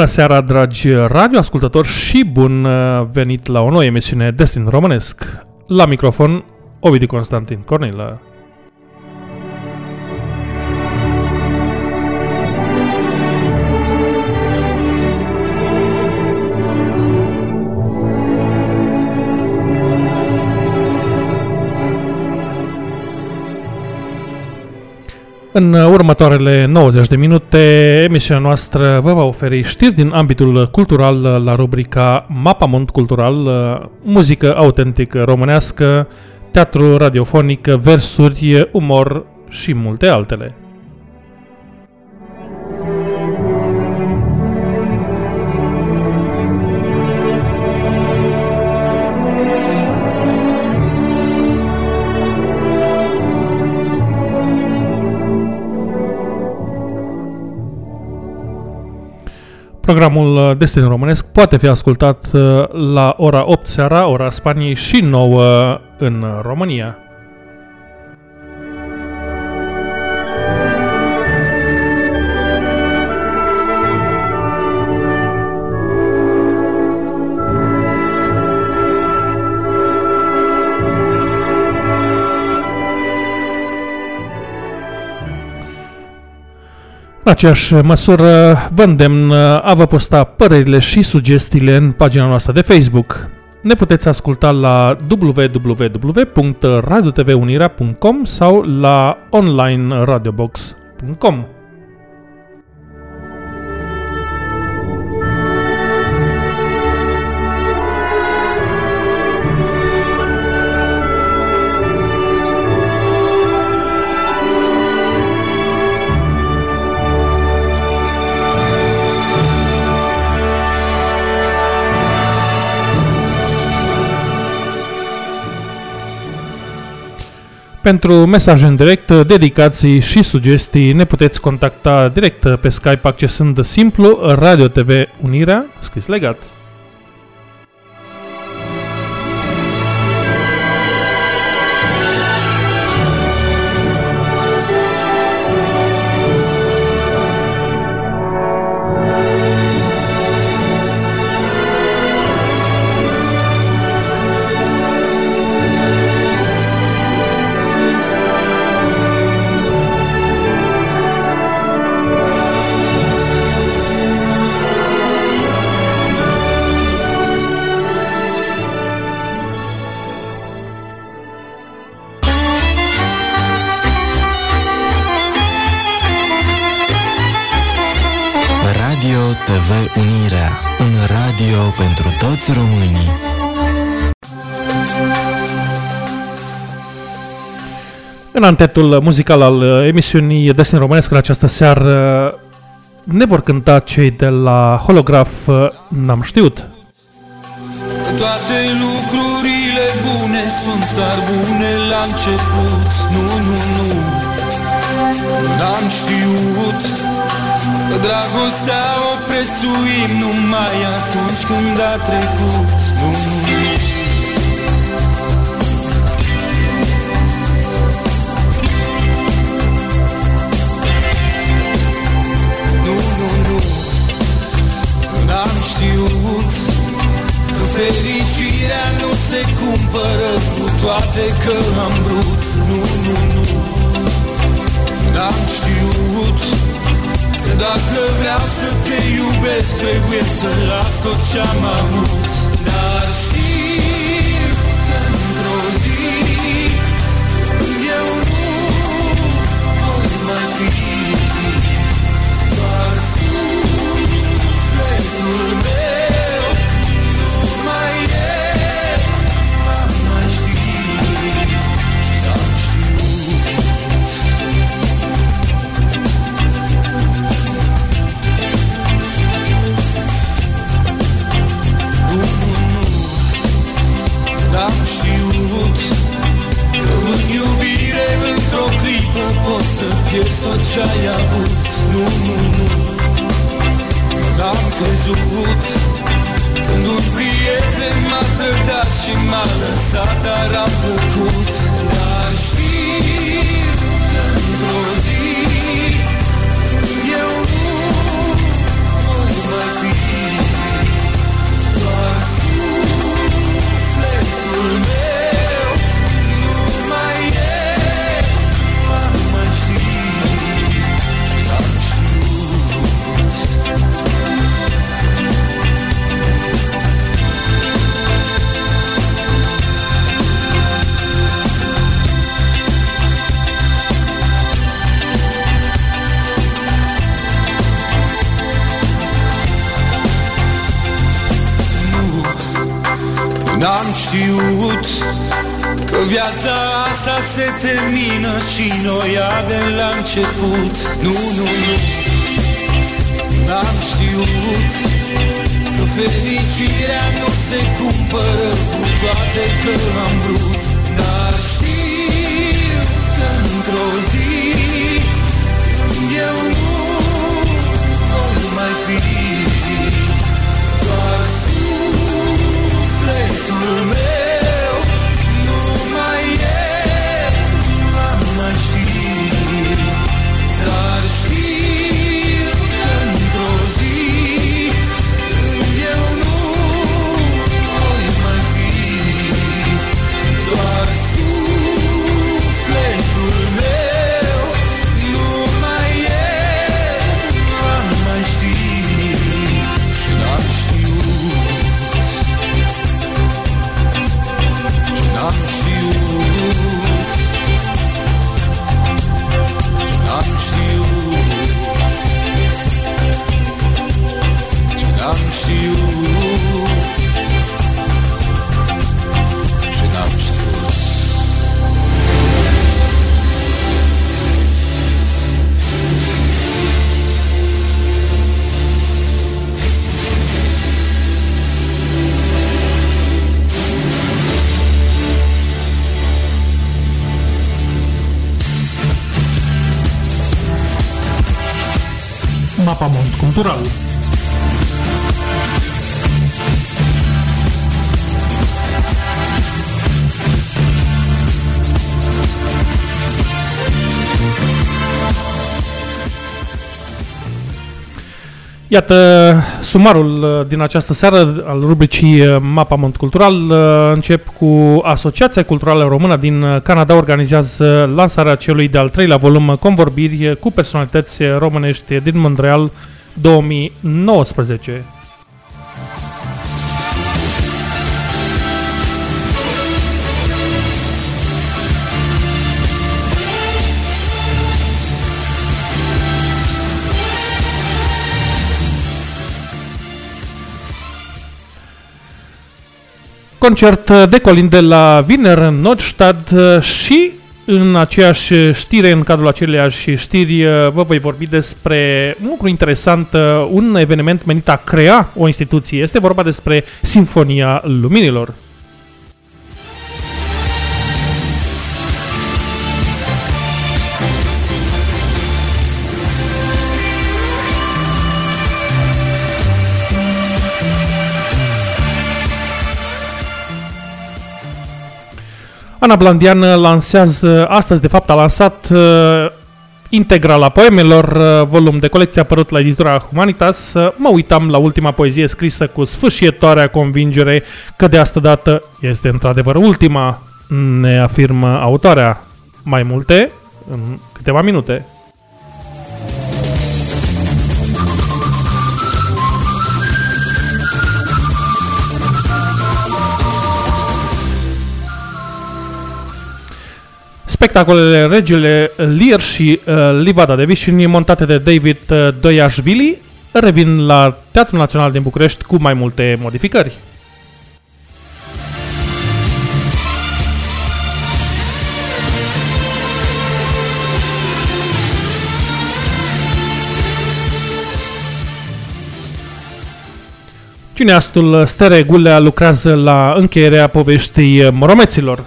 Bună seara, dragi radioascultători și bun uh, venit la o nouă emisiune Destin Românesc. La microfon, Ovidiu Constantin Cornilă. În următoarele 90 de minute, emisiunea noastră vă va oferi știri din ambitul cultural la rubrica Mapamont Cultural, muzică autentică românească, teatru radiofonic, versuri, umor și multe altele. Programul uh, Destin Românesc poate fi ascultat uh, la ora 8 seara, ora Spaniei și 9 în România. În aceeași măsură, vă îndemn a vă posta părerile și sugestiile în pagina noastră de Facebook. Ne puteți asculta la www.radiotvunirea.com sau la onlineradiobox.com. Pentru mesaje în direct, dedicații și sugestii ne puteți contacta direct pe Skype accesând simplu Radio TV Unirea, scris legat. Toți românii. În antetul muzical al emisiunii Destin Românesc în această seară ne vor cânta cei de la Holograf N-am știut. Toate lucrurile bune sunt dar bune la început Nu, nu, nu N-am știut Că dragostea o prețuim numai atunci când a trecut Nu, nu, nu Nu, nu, N-am știut Că fericirea nu se cumpără Cu toate că am vrut. Nu, nu, nu. N-am știut Că dacă vreau să te iubesc Trebuie să las tot ce-am avut pierzi tot ce-ai avut. Nu, nu, nu. N-am crezut. Când un prieten m-a trădat Și m-a lăsat Dar am tăcut se termină și noi de la început. Nu, nu, nu. N-am știut Că fericirea nu se cumpără cu toate că am vrut. Dar știu că într-o zi Când eu nu voi mai fi. Doar sufletul meu cultural. Iată sumarul uh, din această seară al rubricii uh, Mapamont Cultural. Uh, încep cu Asociația Culturală Română din Canada organizează lansarea celui de-al treilea volum Convorbiri cu personalități românești din Montreal 2019. concert de Colin de la Wiener în Nordstad și în aceeași știre, în cadrul aceleiași știri, vă voi vorbi despre un lucru interesant, un eveniment menit a crea o instituție. Este vorba despre Sinfonia Luminilor. Ana Blandian lansează, astăzi de fapt a lansat uh, integrala poemelor, uh, volum de colecție apărut la editura Humanitas. Uh, mă uitam la ultima poezie scrisă cu sfârșietoarea convingere că de asta dată este într-adevăr ultima, ne afirmă autoarea. Mai multe în câteva minute. Spectacolele Regele Lear și uh, Livada de Vișini, montate de David uh, Doiashvili, revin la Teatrul Național din București cu mai multe modificări. Cineastul Stere Gulea lucrează la încheierea poveștii Moromeților.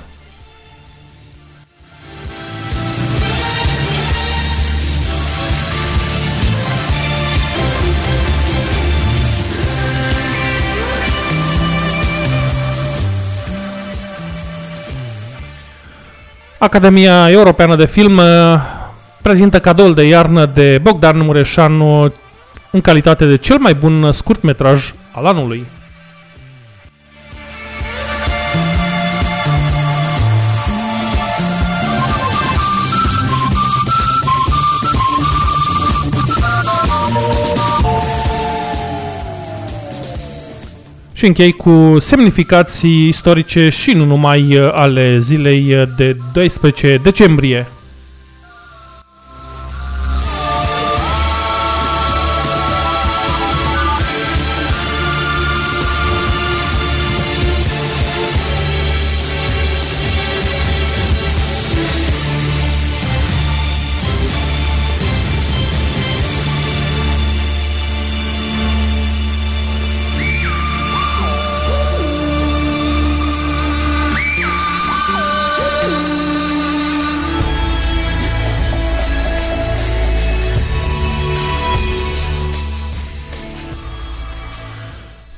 Academia Europeană de Film uh, prezintă cadoul de iarnă de Bogdan Mureșanu în calitate de cel mai bun scurtmetraj al anului. Și închei cu semnificații istorice și nu numai uh, ale zilei uh, de 12 decembrie.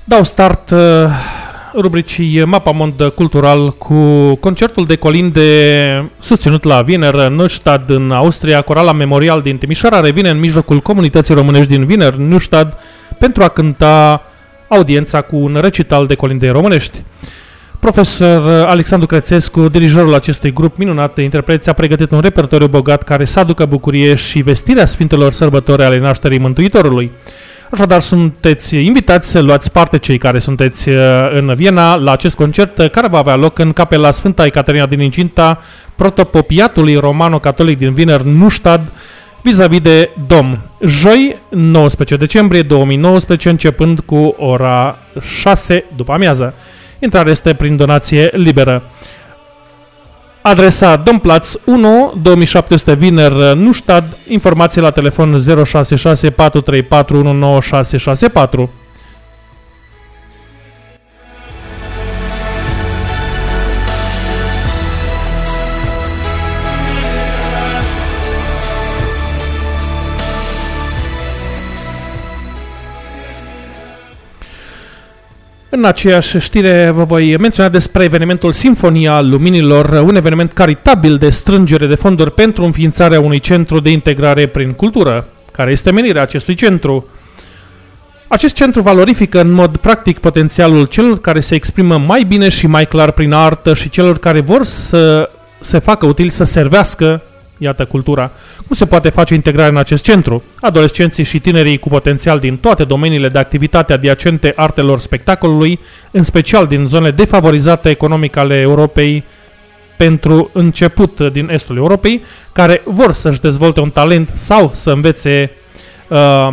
Dau start uh, rubricii Mapamond Cultural cu concertul de colinde susținut la Wiener, Neustadt în Austria. Corala Memorial din Timișoara revine în mijlocul comunității românești din Wiener, Neustadt, pentru a cânta audiența cu un recital de colinde românești. Profesor Alexandru Crețescu, dirijorul acestui grup minunat de interpreți, a pregătit un repertoriu bogat care să aducă bucurie și vestirea Sfintelor Sărbători ale nașterii Mântuitorului. Așadar, sunteți invitați să luați parte cei care sunteți uh, în Viena la acest concert uh, care va avea loc în capela Sfânta Ecaterina din Incinta, protopopiatului romano-catolic din Wiener, Nuștad, vis-a-vis de Dom. Joi, 19 decembrie 2019, începând cu ora 6 după amiază. Intrarea este prin donație liberă. Adresa Domplatz 1, 2700 Viner, Nuștad, informații la telefon 066 434 19664. În aceeași știre vă voi menționa despre evenimentul Sinfonia Luminilor, un eveniment caritabil de strângere de fonduri pentru înființarea unui centru de integrare prin cultură. Care este menirea acestui centru? Acest centru valorifică în mod practic potențialul celor care se exprimă mai bine și mai clar prin artă și celor care vor să se facă util să servească Iată cultura. Cum se poate face integrarea în acest centru? Adolescenții și tinerii cu potențial din toate domeniile de activitate adiacente artelor spectacolului, în special din zonele defavorizate economic ale Europei, pentru început din estul Europei, care vor să-și dezvolte un talent sau să învețe uh,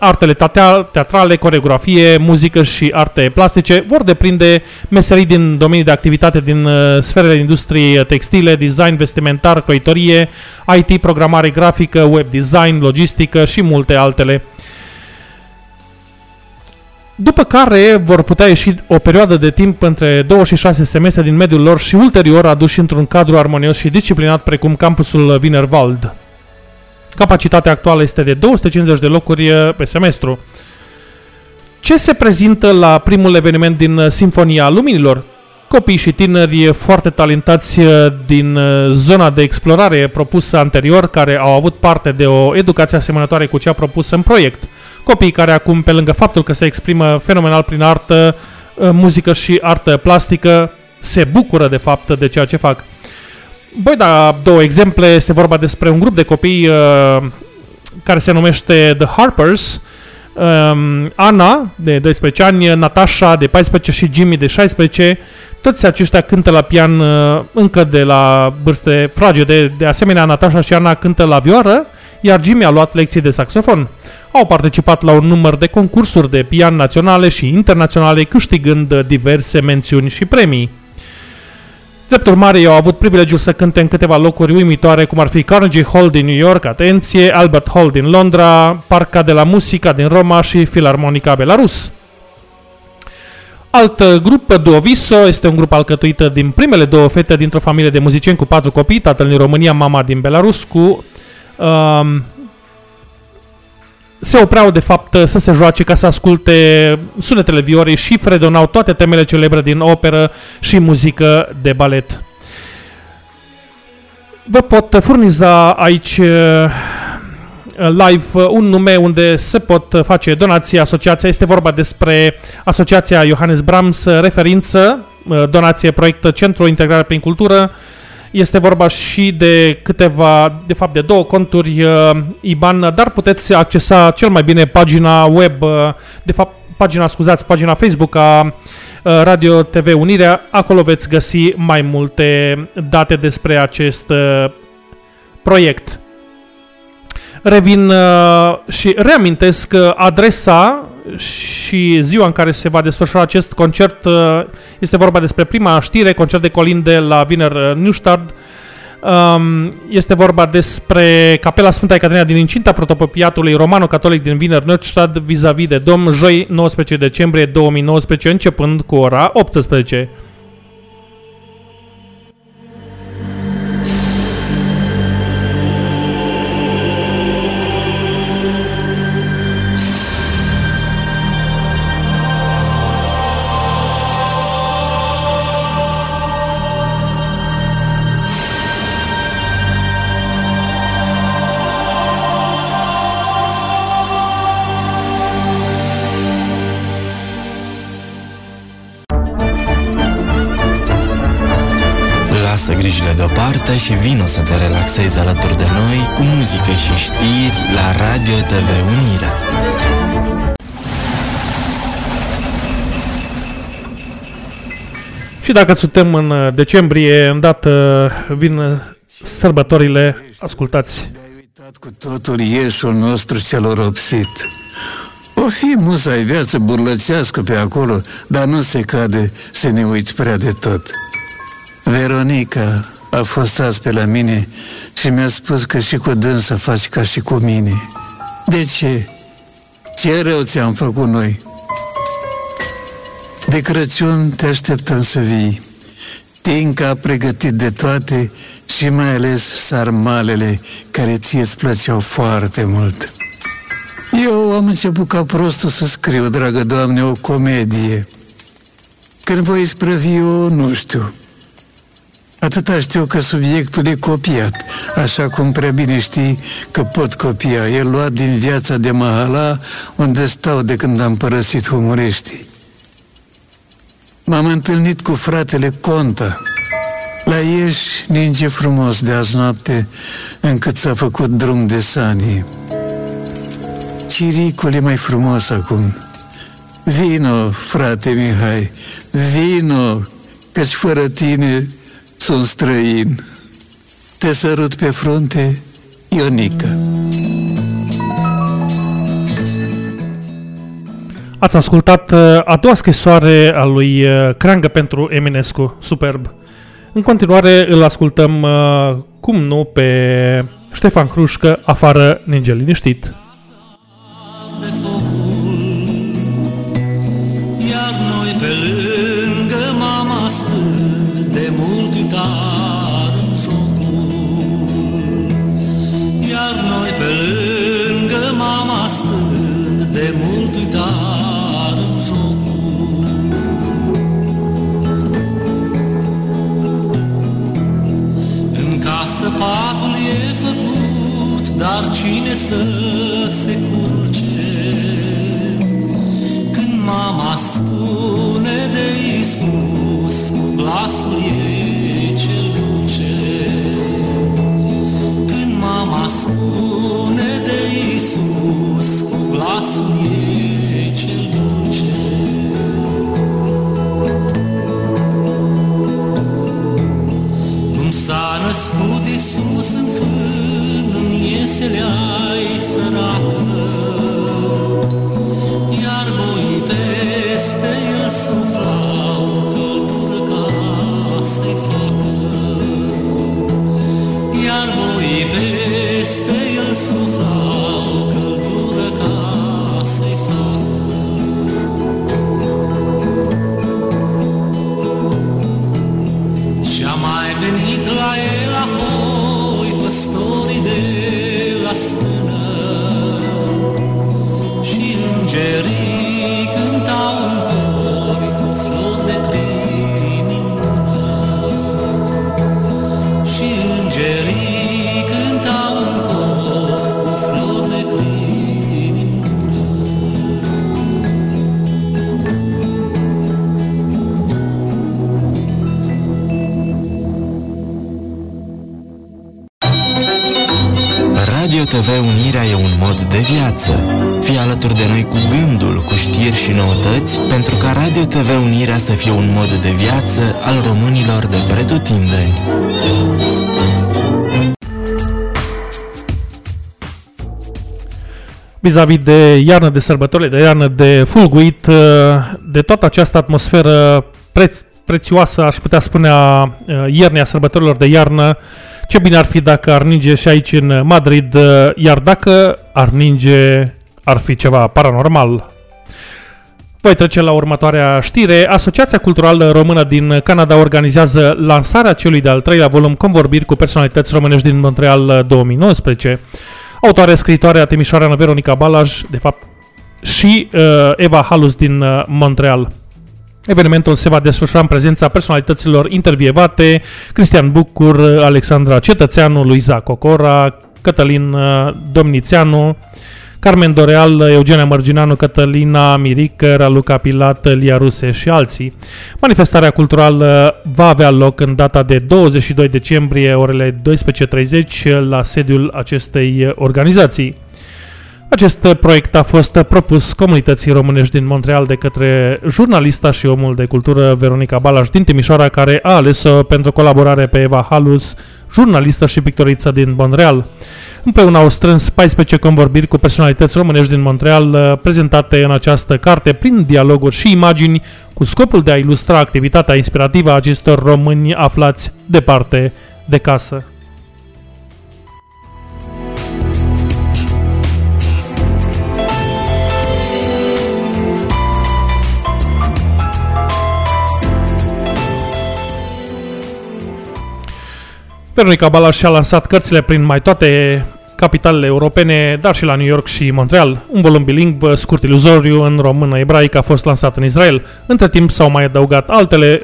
artele teatrale, coreografie, muzică și arte plastice vor deprinde meserii din domenii de activitate din uh, sferele industriei textile, design vestimentar, croitorie, IT, programare grafică, web design, logistică și multe altele. După care vor putea ieși o perioadă de timp între 2 și 6 semestre din mediul lor și ulterior aduși într-un cadru armonios și disciplinat precum campusul Wienerwald. Capacitatea actuală este de 250 de locuri eh, pe semestru. Ce se prezintă la primul eveniment din eh, Sinfonia Luminilor? Copii și tineri foarte talentați eh, din zona de explorare propusă anterior, care au avut parte de o educație asemănătoare cu cea propusă în proiect. Copii care acum, pe lângă faptul că se exprimă fenomenal prin artă, muzică și artă plastică, se bucură de fapt de ceea ce fac. Voi da două exemple. Este vorba despre un grup de copii uh, care se numește The Harpers. Um, Ana, de 12 ani, Natasha, de 14 și Jimmy, de 16. Toți aceștia cântă la pian uh, încă de la vârste fragede. De asemenea, Natasha și Ana cântă la vioară, iar Jimmy a luat lecții de saxofon. Au participat la un număr de concursuri de pian naționale și internaționale, câștigând diverse mențiuni și premii. Drept urmare, eu au avut privilegiul să cânte în câteva locuri uimitoare, cum ar fi Carnegie Hall din New York, atenție, Albert Hall din Londra, Parca de la Musica din Roma și Filarmonica Belarus. Alt grup, Duoviso, este un grup alcătuit din primele două fete dintr-o familie de muzicieni cu patru copii, tatăl din România, mama din Belarus, cu um, se opreau de fapt să se joace ca să asculte sunetele viorii și fredonau toate temele celebre din operă și muzică de balet. Vă pot furniza aici uh, live un nume unde se pot face donații. Asociația este vorba despre Asociația Johannes Brahms, referință, uh, donație proiect Centru Integrare prin Cultură, este vorba și de câteva, de fapt de două conturi uh, IBAN, dar puteți accesa cel mai bine pagina web, uh, de fapt pagina, scuzați, pagina Facebook a uh, Radio TV Unirea. Acolo veți găsi mai multe date despre acest uh, proiect. Revin uh, și reamintesc adresa și ziua în care se va desfășura acest concert uh, este vorba despre prima știre, concert de colinde la Wiener uh, Neustadt. Um, este vorba despre Capela Sfânta Ecaterina din incinta protopopiatului romano-catolic din Wiener Neustadt vis-a-vis de Dom, joi 19 decembrie 2019, începând cu ora 18. Deoparte și vino să te relaxezi alături de noi cu muzică și știri la Radio TV Unirea. Și dacă suntem în uh, decembrie, îndată vin uh, sărbătorile, ascultați. Ai uitat cu totul ieșul nostru celor opsit. O fi musai viață burlățească pe acolo, dar nu se cade să ne uiți prea de tot. Veronica a fost azi pe la mine și mi-a spus că și cu dânsa faci ca și cu mine. De ce? Ce rău ți-am făcut noi? De Crăciun te așteptăm să vii. Tinca a pregătit de toate și mai ales sarmalele care ție îți plăceau foarte mult. Eu am început ca prostul să scriu, dragă Doamne, o comedie. Când voi isprăvi eu, nu știu. Atâta știu că subiectul e copiat, așa cum prea bine știi că pot copia. E luat din viața de Mahala, unde stau de când am părăsit humoriștii. M-am întâlnit cu fratele Conta. La Ieși ninge frumos de azi noapte, încât s-a făcut drum de sanii. Ciricul e mai frumos acum. Vino, frate Mihai, vino, căci fără tine sunt străin. Te sărut pe frunte, Ionica. Ați ascultat uh, a doua scrisoare a lui uh, Creangă pentru Eminescu, superb. În continuare îl ascultăm, uh, cum nu, pe Ștefan Crușcă, afară ninge liniștit. de focul Iar noi pe lângă mult uitar în jocul Iar noi pe lângă mama stând De mult uitar în jocul În casă patul e făcut, dar cine să se culce? Când mama spune de Isus, cu glasul ei spune de Isus, cu glasul ei cel dulce. Cum s-a născut Iisus în fân, în iesele și noutăți, pentru ca Radio TV Unirea să fie un mod de viață al românilor de pretutindeni. vis-a-vis de iarnă de sărbătorile, de iarnă de fulguit, uh, de toată această atmosferă preț, prețioasă, aș putea spune, a uh, iernii, a sărbătorilor de iarnă, ce bine ar fi dacă ar ninge și aici în Madrid, uh, iar dacă ar ninge, ar fi ceva paranormal. Voi trece la următoarea știre. Asociația Culturală Română din Canada organizează lansarea celui de-al treilea volum Convorbiri cu personalități românești din Montreal 2019. Autoare, scriitoarea Timișoara Veronica Balaj, de fapt, și uh, Eva Halus din uh, Montreal. Evenimentul se va desfășura în prezența personalităților intervievate, Cristian Bucur, Alexandra Cetățeanu, Luiza Cocora, Cătălin uh, Domnițeanu, Carmen Doreal, Eugenia Mărginanu, Cătălina Mirică, Raluca Pilat, Lia Ruse și alții. Manifestarea culturală va avea loc în data de 22 decembrie, orele 12.30, la sediul acestei organizații. Acest proiect a fost propus comunității românești din Montreal de către jurnalista și omul de cultură Veronica Balaș din Timișoara, care a ales-o pentru colaborare pe Eva Halus, jurnalistă și pictoriță din Montreal. Împreună au strâns 14 convorbiri cu personalități românești din Montreal prezentate în această carte prin dialoguri și imagini cu scopul de a ilustra activitatea inspirativă a acestor români aflați departe de casă. Veronica Balaș și-a lansat cărțile prin mai toate capitalele europene, dar și la New York și Montreal. Un volum bilingv scurt iluzoriu în română ebraică a fost lansat în Israel. Între timp s-au mai adăugat altele,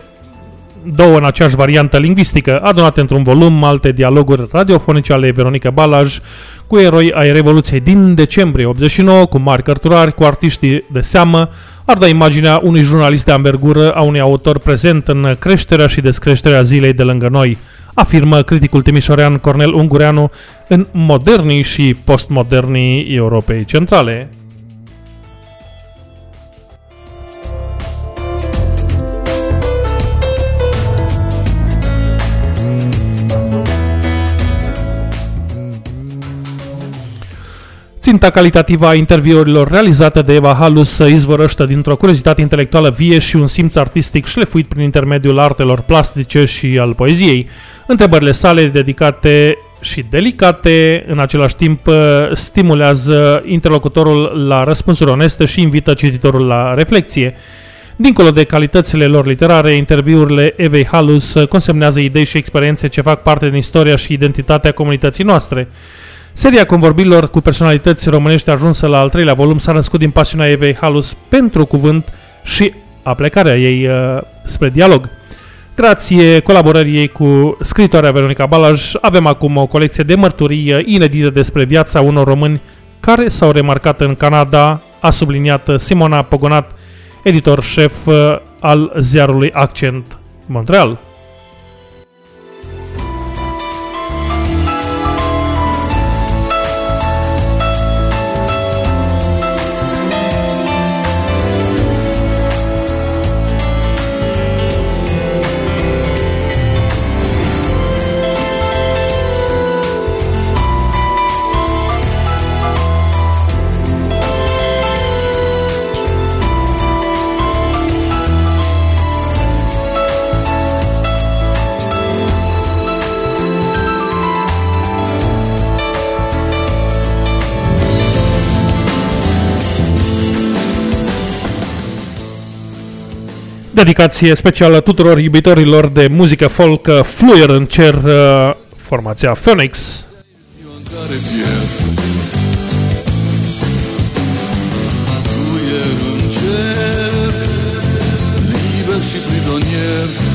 două în aceeași variantă lingvistică, adunate într-un volum, alte dialoguri radiofonice ale Veronica Balaj, cu eroi ai Revoluției din decembrie 89, cu mari cărturari, cu artiștii de seamă, ar da imaginea unui jurnalist de ambergură a unui autor prezent în creșterea și descreșterea zilei de lângă noi – afirmă criticul timișorean Cornel Ungureanu în modernii și postmodernii Europei Centrale. Ținta calitativă a interviurilor realizate de Eva Halus izvorăște dintr-o curiozitate intelectuală vie și un simț artistic șlefuit prin intermediul artelor plastice și al poeziei. Întrebările sale dedicate și delicate, în același timp stimulează interlocutorul la răspunsuri oneste și invită cititorul la reflexie. Dincolo de calitățile lor literare, interviurile Evei Halus consemnează idei și experiențe ce fac parte din istoria și identitatea comunității noastre. Seria convorbirilor cu personalități românești ajunsă la al treilea volum s-a născut din pasiunea Evei Halus pentru cuvânt și aplecarea ei uh, spre dialog. Grație colaborării ei cu scritoarea Veronica Balaj, avem acum o colecție de mărturii uh, inedite despre viața unor români care s-au remarcat în Canada, a subliniat Simona Pogonat, editor șef uh, al ziarului Accent Montreal. Dedicație specială tuturor iubitorilor de muzică folk fluier în cer, uh, formația Phoenix. și prizonier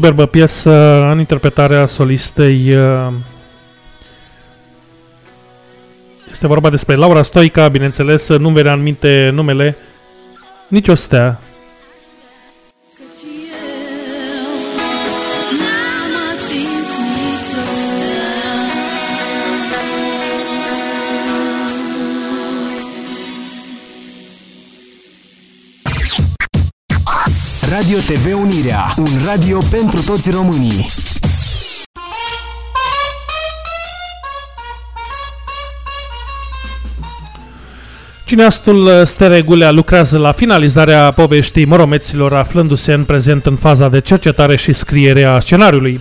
Superbă piesă în interpretarea solistei uh, Este vorba despre Laura Stoica, bineînțeles, nu-mi venea în minte numele nici o stea. Radio TV Unirea, un radio pentru toți românii. Cineastul uh, Stere Gulea lucrează la finalizarea poveștii moromeților, aflându-se în prezent în faza de cercetare și scriere a scenariului.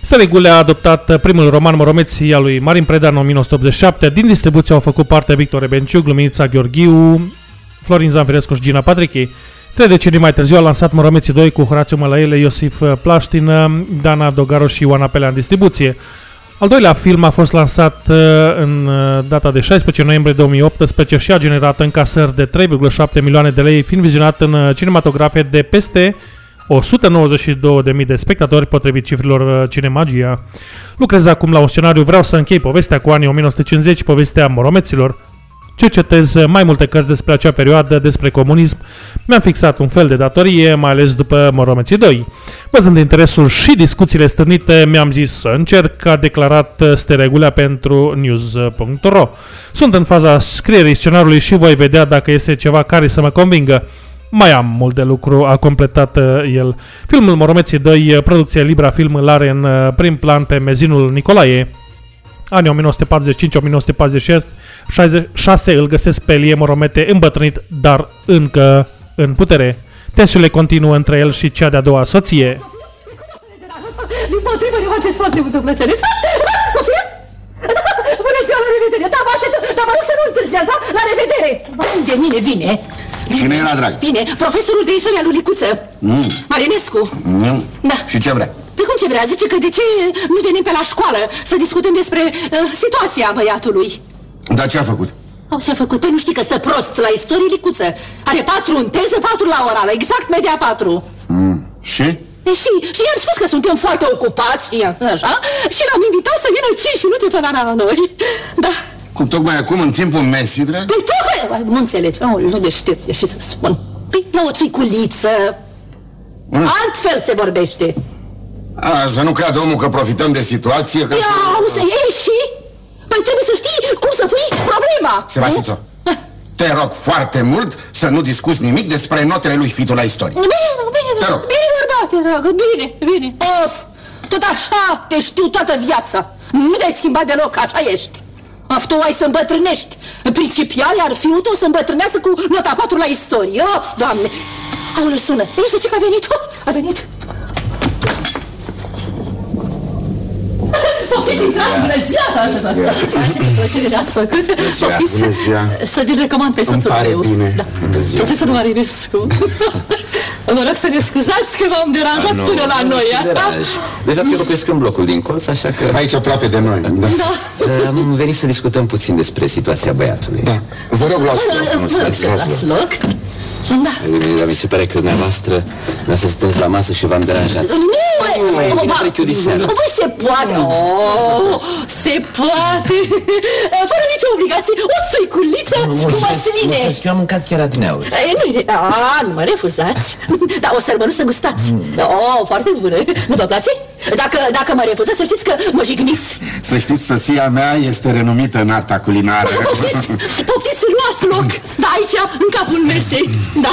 Stere Gulea a adoptat uh, primul roman Moromeții al lui Marin Preda în 1987. Din distribuție au făcut parte Victor Ebenciu, Gluminița Gheorghiu, Florin Zanfirescu și Gina Patrichi. Trei decenii mai târziu a lansat Moromeții 2 cu Horațiu Mălăile, Iosif uh, Plaștin, uh, Dana Dogaro și Ioana Pelea în distribuție. Al doilea film a fost lansat uh, în uh, data de 16 noiembrie 2018 și a generat încasări de 3,7 milioane de lei, fiind vizionat în uh, cinematografe de peste 192.000 de spectatori, potrivit cifrilor uh, Cinemagia. Lucrez acum la un scenariu, vreau să închei povestea cu anii 1950, povestea moromeților. Cercetez mai multe cărți despre acea perioadă, despre comunism. Mi-am fixat un fel de datorie, mai ales după Moromeții 2. Văzând interesul și discuțiile stârnite, mi-am zis să încerc, a declarat Steregulea pentru news.ro. Sunt în faza scrierii scenariului și voi vedea dacă este ceva care să mă convingă. Mai am mult de lucru, a completat uh, el. Filmul Moromeții 2, uh, producție Libra Film, îl are în uh, prim plan pe Mezinul Nicolae. Anii 1945-1946 66 îl găsesc pe Elie Moromete îmbătrânit, dar încă în putere. Tensiunile continuă între el și cea de-a doua soție. Din potrivă, ne faceți foarte multă plăcere. Poftim? Bună ziua, la revedere! Da, bate, dar mă rog să nu întârziați, da? La revedere! De mine vine. Cine era, drag? Vine, profesorul de istoria lui Licuță. Mm. Marinescu. Mm. Da. Și ce vrea? Pe cum ce vrea? Zice că de ce nu venim pe la școală să discutăm despre uh, situația băiatului. Dar ce a făcut? Au ce-a făcut? Păi nu știi că stă prost la istorie Licuță. Are patru în teză, patru la orală, exact media patru. Mm. Și? E și, și i-am spus că suntem foarte ocupați, știi, așa, și l-am invitat să vină 5 minute pe la noi. Da. Cum tocmai acum, în timpul mesii, drag? Păi tocmai, nu înțelegi, oh, nu deștept, e și să spun. Păi la o țuiculiță, Mm. altfel se vorbește. A, să nu creadă omul că profităm de situație, că... Ia, auzi, ei și? Păi trebuie să știi cum să pui problema. Sebastițo, te rog foarte mult să nu discuți nimic despre notele lui Fitu la istorie. Bine, bine, Te rog. bine, bărbate, dragă, bine, bine. Of, tot așa te știu toată viața. Nu te-ai schimbat deloc, așa ești. Of, tu ai să îmbătrânești. Principial, iar fiul tău să îmbătrânească cu nota 4 la istorie. Of, doamne. Aoleu, sună. Ei, să ce că a venit? Oh, a venit. Poftiți, intrați, bună ziua! Plăcere ne-ați făcut. Poftiți bună ziua. să vi recomand pe soțul pare meu. bine. Da. Bună ziua. Profesorul Marinescu. Vă rog să ne scuzați că v-am deranjat Nu, până la nu, noi. ce a? deranj. De fapt, eu locuiesc în blocul din colț, așa că... Aici aproape de noi, da. Da. Am venit să discutăm puțin despre situația băiatului. Da. Vă rog, luați Vă rog, vă rog să luați loc. Da. Dar mi se pare că dumneavoastră nu să sunteți la masă și v-am deranjat. Nu, mai nu, bine ba- trec eu din seară. Păi se poate, oh, se poate, fără nicio obligație, o suiculiță cu măsline. Mulțumesc, eu am mâncat chiar adineauri. E, nu, e- a, nu mă refuzați. Dar o să-l să gustați. Oh, foarte bună. Nu vă place? Dacă, dacă mă refuzați, să știți că mă jigniți. Să știți, soția mea este renumită în arta culinară. Poftiți, poftiți, luați loc. Da, aici, în capul mesei. Da.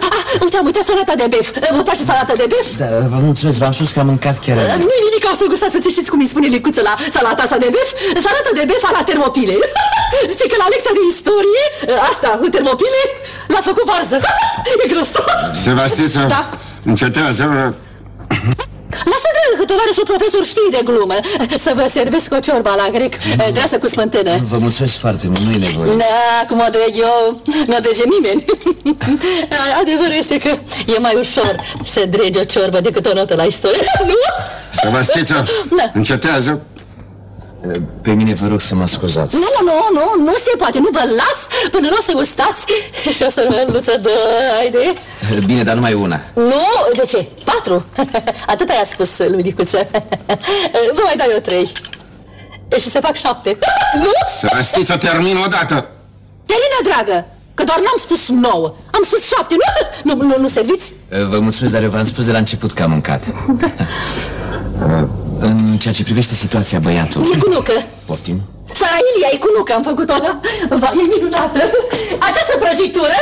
Ah, uite, am uitat salata de bef. Vă place salata de bef? Da, vă mulțumesc, v-am spus că am mâncat chiar adineauri. Nu-i nimic, o să gustați, să știți cum îi spune Licuță la salata asta de bef? Salată de bef la termopile. Zice că la lecția de istorie, asta, cu termopile, l-ați făcut varză. E grostor. Sebastiță, Da. încetează. Lasă dragă că tovarășul profesor știe de glumă. Să vă servesc o ciorba la grec, dreasă cu smântână. Vă mulțumesc foarte mult, nu e nevoie. Da, cum o dreg eu, nu o drege nimeni. Adevărul este că e mai ușor să dregi o ciorbă decât o notă la istorie, nu? Sebastiță, Da. încetează. Pe mine vă rog să mă scuzați. Nu, nu, nu, nu, nu se poate, nu vă las până nu o să gustați și o să rămân luță de, haide. Bine, dar numai una. Nu? De ce? Patru? Atât ai spus, Ludicuță. Vă mai dau eu trei. Și se fac șapte. Nu? Să răstiți să termin odată. Terina, dragă, că doar n-am spus nouă. Am spus șapte. Nu, nu, nu, nu serviți? Vă mulțumesc, dar eu v-am spus de la început că am mâncat. În ceea ce privește situația băiatului... E cu nucă. Poftim? Sara Ilia, e cu nucă, am făcut-o, da? Va, e minunată. Această prăjitură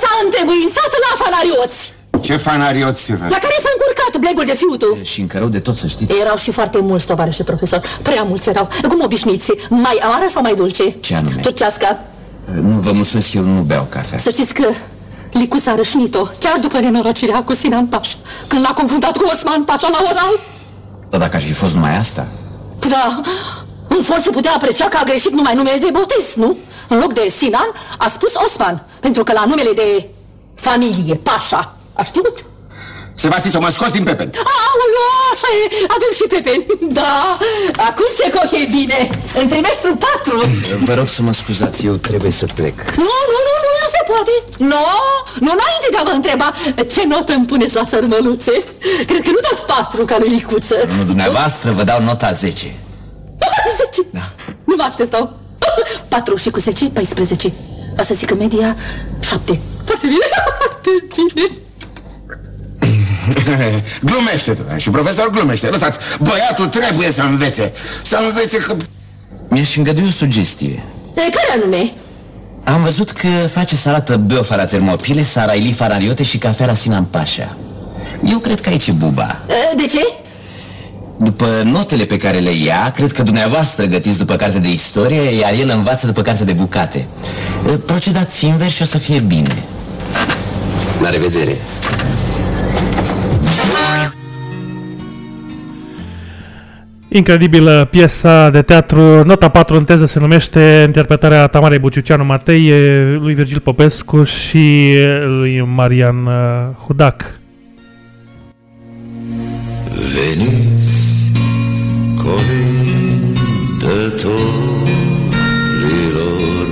s-a întrebuințat la fanarioți. Ce fanarioți se La care s-a încurcat blegul de fiutul. Și încă rău de tot, să știți. Erau și foarte mulți, tovarășe profesor. Prea mulți erau. Cum obișnuiți? Mai amară sau mai dulce? Ce anume? Tot ceasca. Nu, vă mulțumesc, eu nu beau cafea. Să știți că Licuța a rășnit-o, chiar după nenorocirea cu Sinan Pașa, când l-a confruntat cu Osman Pașa la oral. Dar dacă aș fi fost numai asta... Da, în fond se putea aprecia că a greșit numai numele de botez, nu? În loc de Sinan, a spus Osman, pentru că la numele de familie, Pașa, a știut. Sebastiță, mă scos din pepen. Aoleo, așa e, avem și pepeni. Da, acum se coche bine. În trimestru 4. Vă rog să mă scuzați, eu trebuie să plec. Nu, nu, nu, nu, nu se poate. Nu, nu, înainte de a vă întreba ce notă îmi puneți la sărmăluțe. Cred că nu dați 4 ca lui Licuță. Nu, dumneavoastră vă dau nota 10. 10? Da. Nu mă așteptau. 4 și cu 10, 14. O să zic că media 7. Foarte bine, foarte bine. glumește, și profesor glumește. Lăsați, băiatul trebuie să învețe. Să învețe că... Mi-aș îngădui o sugestie. De care anume? Am văzut că face salată băofa la termopile, saraili farariote și cafea la Sinan Pașa. Eu cred că aici e buba. De ce? După notele pe care le ia, cred că dumneavoastră gătiți după carte de istorie, iar el învață după carte de bucate. Procedați invers și o să fie bine. La revedere! Incredibilă piesa de teatru, nota 4 în teză se numește interpretarea Tamarei Buciuceanu Matei, lui Virgil Popescu și lui Marian uh, Hudac. Veniți, covintătorilor,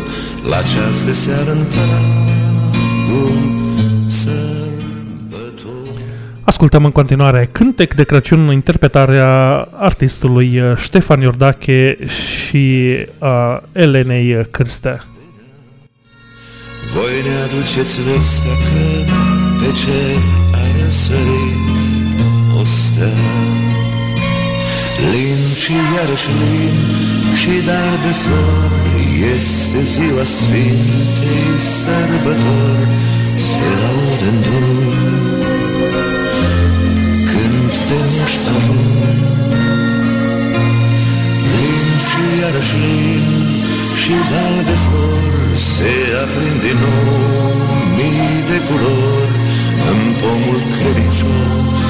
la ceas de seară în pragul Ascultăm în continuare Cântec de Crăciun, interpretarea artistului uh, Ștefan Iordache și a Elenei Cârstea. Voi ne aduceți vestea că pe cer a răsărit o stea Lin și iarăși lin și dar de flori Este ziua Sfintei sărbători. Se aude în dor de moș Lin și iarăși lin și dal de flori Se aprind din nou mii de culori În pomul credincios.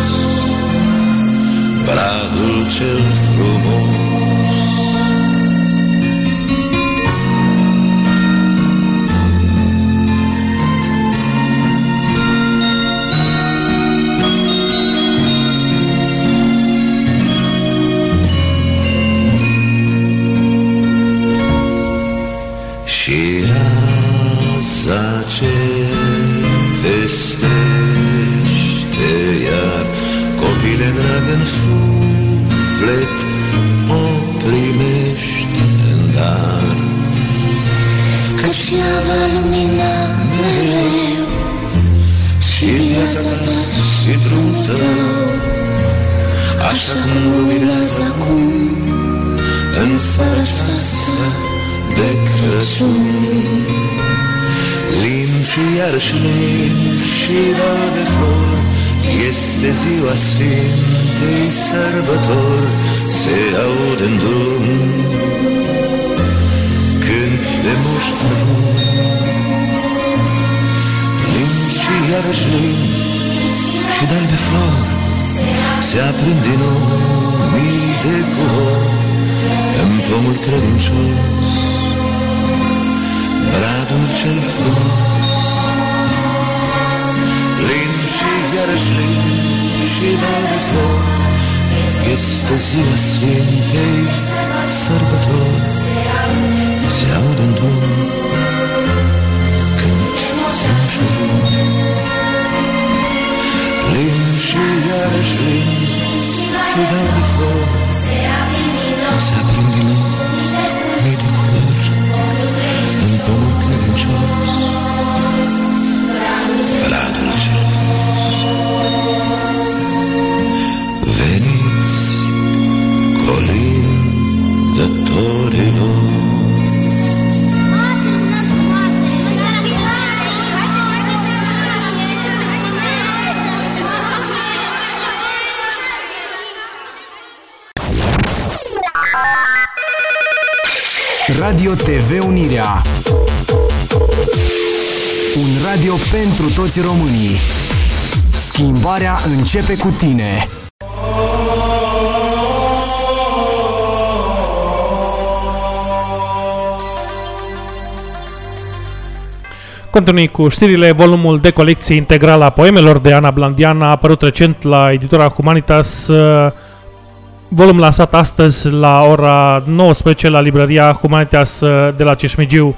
Bradul cel frumos drag în suflet o primești în dar. Căci ea va lumina mereu Și viața ta și drumul tău. Așa cum luminează acum În seara aceasta de Crăciun. Lin și iarăși lin și dau de flori Este ziua Sfintei sărbători Se aude în drum. Cânt de moș Lin și iarăși lin și dau de flori Se aprind din nou mii de culori În pomul credincios. Bradul cel frumos eras linda de flor. Estasia sfinte Sărbător Se aud în dor. Când în jur Plin și iarăși Și dar de flor Se aprind Radio TV Unirea. Un radio pentru toți românii. Schimbarea începe cu tine. Continui cu știrile, volumul de colecție integrală a poemelor de Ana Blandian a apărut recent la editura Humanitas, uh, volum lansat astăzi la ora 19 la librăria Humanitas uh, de la Ceșmigiu.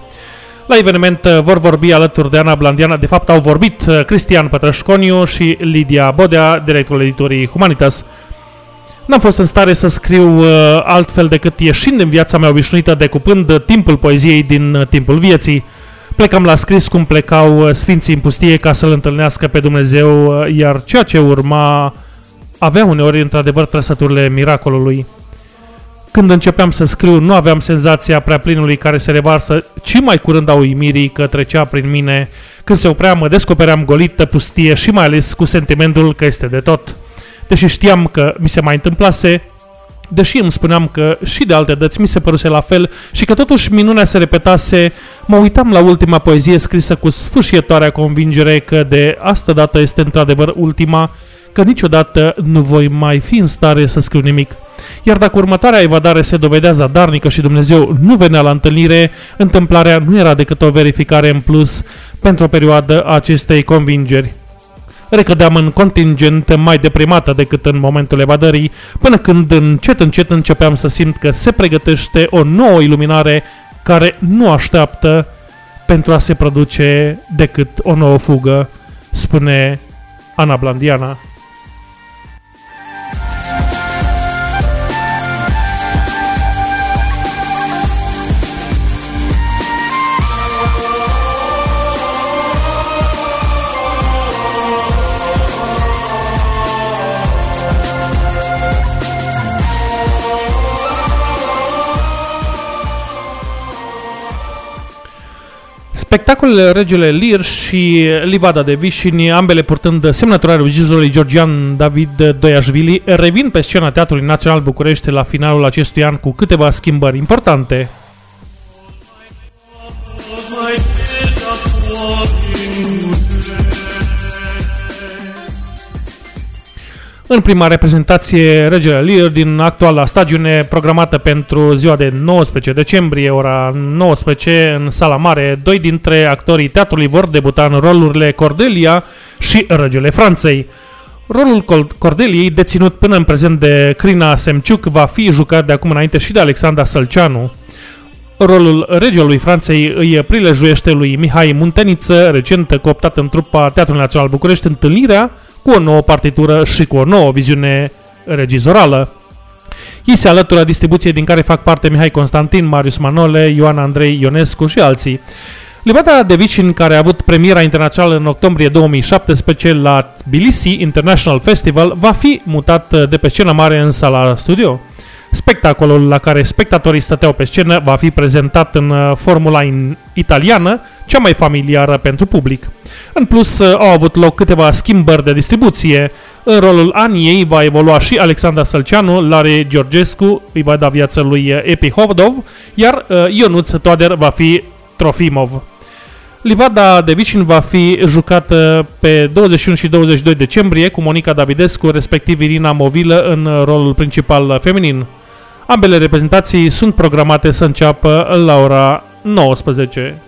La eveniment uh, vor vorbi alături de Ana Blandiana, de fapt au vorbit Cristian Pătrășconiu și Lidia Bodea, directorul editorii Humanitas. N-am fost în stare să scriu uh, altfel decât ieșind în viața mea obișnuită, decupând timpul poeziei din uh, timpul vieții. Plecam la scris cum plecau uh, sfinții în pustie ca să-L întâlnească pe Dumnezeu, uh, iar ceea ce urma avea uneori într-adevăr trăsăturile miracolului. Când începeam să scriu, nu aveam senzația prea plinului care se revarsă, ci mai curând a uimirii că trecea prin mine. Când se oprea, mă descopeream golită, pustie și mai ales cu sentimentul că este de tot. Deși știam că mi se mai întâmplase, deși îmi spuneam că și de alte dăți mi se păruse la fel și că totuși minunea se repetase, mă uitam la ultima poezie scrisă cu sfârșietoarea convingere că de asta dată este într-adevăr ultima, că niciodată nu voi mai fi în stare să scriu nimic. Iar dacă următoarea evadare se dovedea zadarnică și Dumnezeu nu venea la întâlnire, întâmplarea nu era decât o verificare în plus pentru o perioadă a acestei convingeri. Recădeam în contingent mai deprimată decât în momentul evadării, până când încet încet începeam să simt că se pregătește o nouă iluminare care nu așteaptă pentru a se produce decât o nouă fugă, spune Ana Blandiana. Spectacolele Regele Lir și Livada de Vișini, ambele purtând semnătura regizorului Georgian David Doiașvili, revin pe scena Teatrului Național București la finalul acestui an cu câteva schimbări importante. În prima reprezentație, Regele Lear din actuala stagiune programată pentru ziua de 19 decembrie, ora 19, în sala mare, doi dintre actorii teatrului vor debuta în rolurile Cordelia și Regele Franței. Rolul Col- Cordeliei, deținut până în prezent de Crina Semciuc, va fi jucat de acum înainte și de Alexandra Sălceanu. Rolul regelui Franței îi prilejuiește lui Mihai Munteniță, recent cooptat în trupa Teatrului Național București, întâlnirea cu o nouă partitură și cu o nouă viziune regizorală. Ei se alătură la distribuție din care fac parte Mihai Constantin, Marius Manole, Ioan Andrei Ionescu și alții. Livada de Vicin, care a avut premiera internațională în octombrie 2017 la Tbilisi International Festival, va fi mutat de pe scenă mare în sala studio. Spectacolul la care spectatorii stăteau pe scenă va fi prezentat în uh, formula in italiană, cea mai familiară pentru public. În plus, uh, au avut loc câteva schimbări de distribuție. În rolul Aniei va evolua și Alexandra Sălceanu, Lare Georgescu îi va da viață lui uh, Epi Hovdov, iar uh, Ionuț Toader va fi Trofimov. Livada de Vicin va fi jucată pe 21 și 22 decembrie cu Monica Davidescu, respectiv Irina Movilă, în rolul principal feminin. Ambele reprezentații sunt programate să înceapă la ora 19.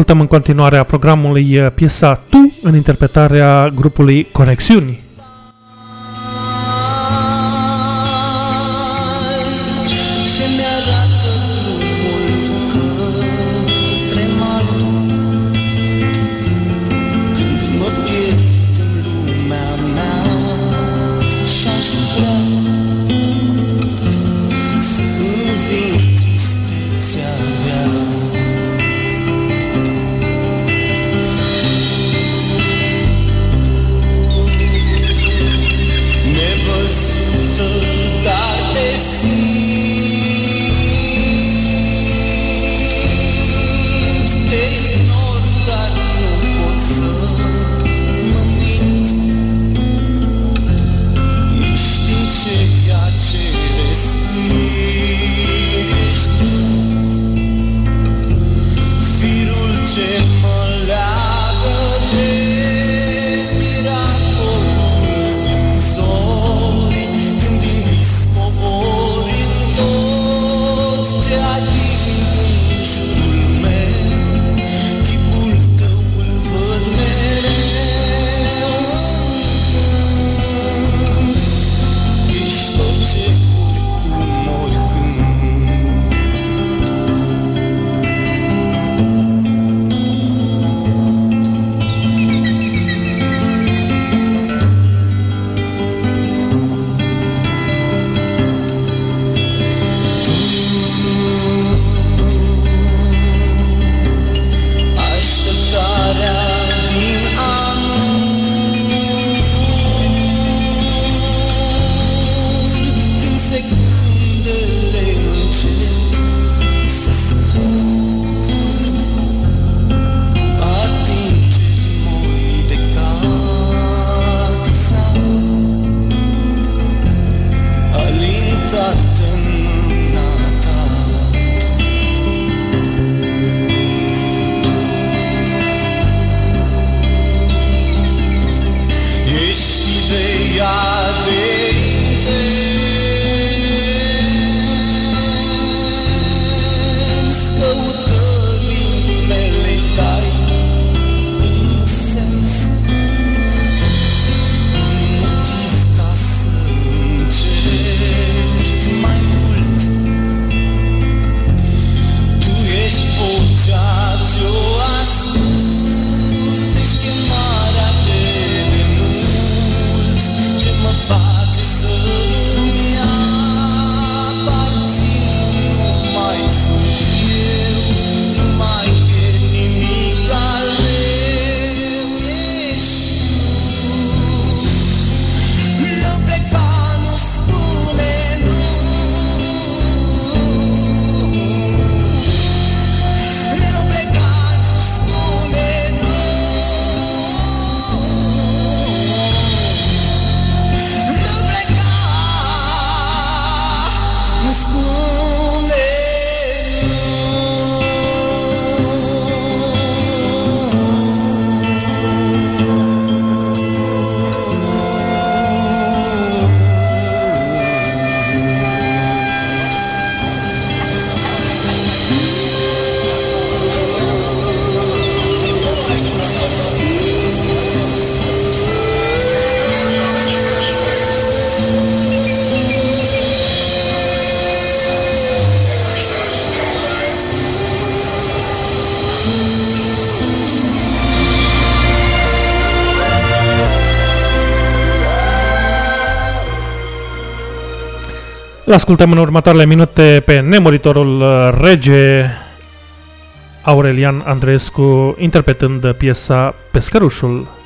Ascultăm în continuare a programului piesa Tu în interpretarea grupului Conexiuni. Îl ascultăm în următoarele minute pe nemuritorul uh, rege Aurelian Andreescu interpretând piesa Pescărușul.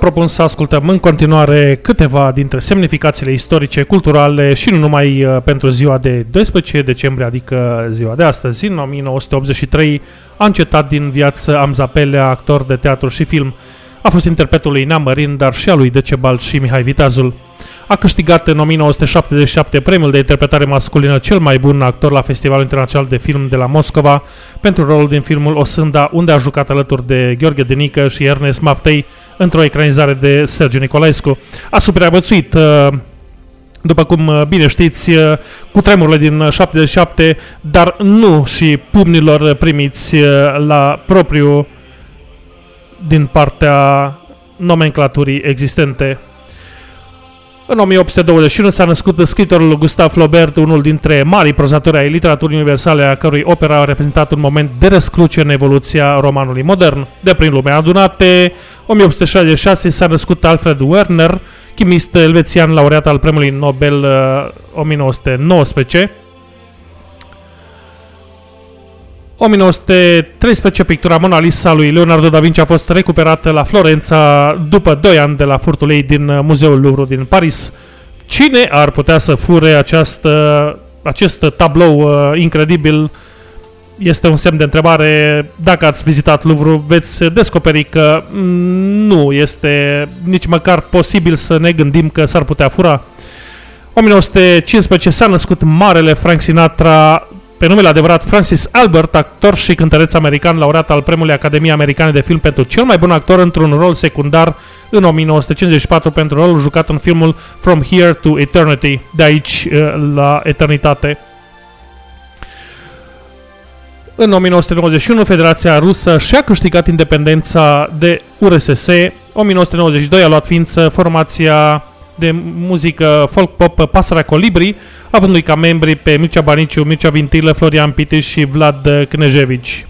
Propun să ascultăm în continuare câteva dintre semnificațiile istorice, culturale și nu numai uh, pentru ziua de 12 decembrie, adică ziua de astăzi. În 1983 a încetat din viață Amza Pelea, actor de teatru și film. A fost interpretul lui Neamărin, dar și al lui Decebal și Mihai Vitazul. A câștigat în 1977 premiul de interpretare masculină cel mai bun actor la Festivalul Internațional de Film de la Moscova pentru rolul din filmul O Sânda, unde a jucat alături de Gheorghe Denică și Ernest Maftei într-o ecranizare de Sergiu Nicolaescu. A supraviețuit uh, după cum uh, bine știți, uh, cu tremurile din uh, 77, dar nu și pumnilor primiți uh, la propriu din partea nomenclaturii existente. În 1821 s-a născut scritorul Gustave Flaubert, unul dintre marii prozatori ai literaturii universale, a cărui opera a reprezentat un moment de răscruce în evoluția romanului modern. De prin lumea adunate, 1866 s-a născut Alfred Werner, chimist elvețian laureat al premiului Nobel uh, 1919. 1913 pictura Mona Lisa lui Leonardo da Vinci a fost recuperată la Florența după 2 ani de la furtul ei din uh, Muzeul Louvre din Paris. Cine ar putea să fure această, acest tablou uh, incredibil? Este un semn de întrebare. Dacă ați vizitat Louvre, veți descoperi că mm, nu este nici măcar posibil să ne gândim că s-ar putea fura. 1915 s-a născut marele Frank Sinatra, pe numele adevărat Francis Albert, actor și cântăreț american, laureat al Premiului Academiei Americane de Film pentru cel mai bun actor într-un rol secundar în 1954 pentru rolul jucat în filmul From Here to Eternity, de aici eh, la eternitate. În 1991, Federația Rusă și-a câștigat independența de URSS. 1992 a luat ființă formația de muzică folk-pop Pasărea Colibri, avându-i ca membri pe Mircea Baniciu, Mircea Vintilă, Florian Pitiș și Vlad Knejevici.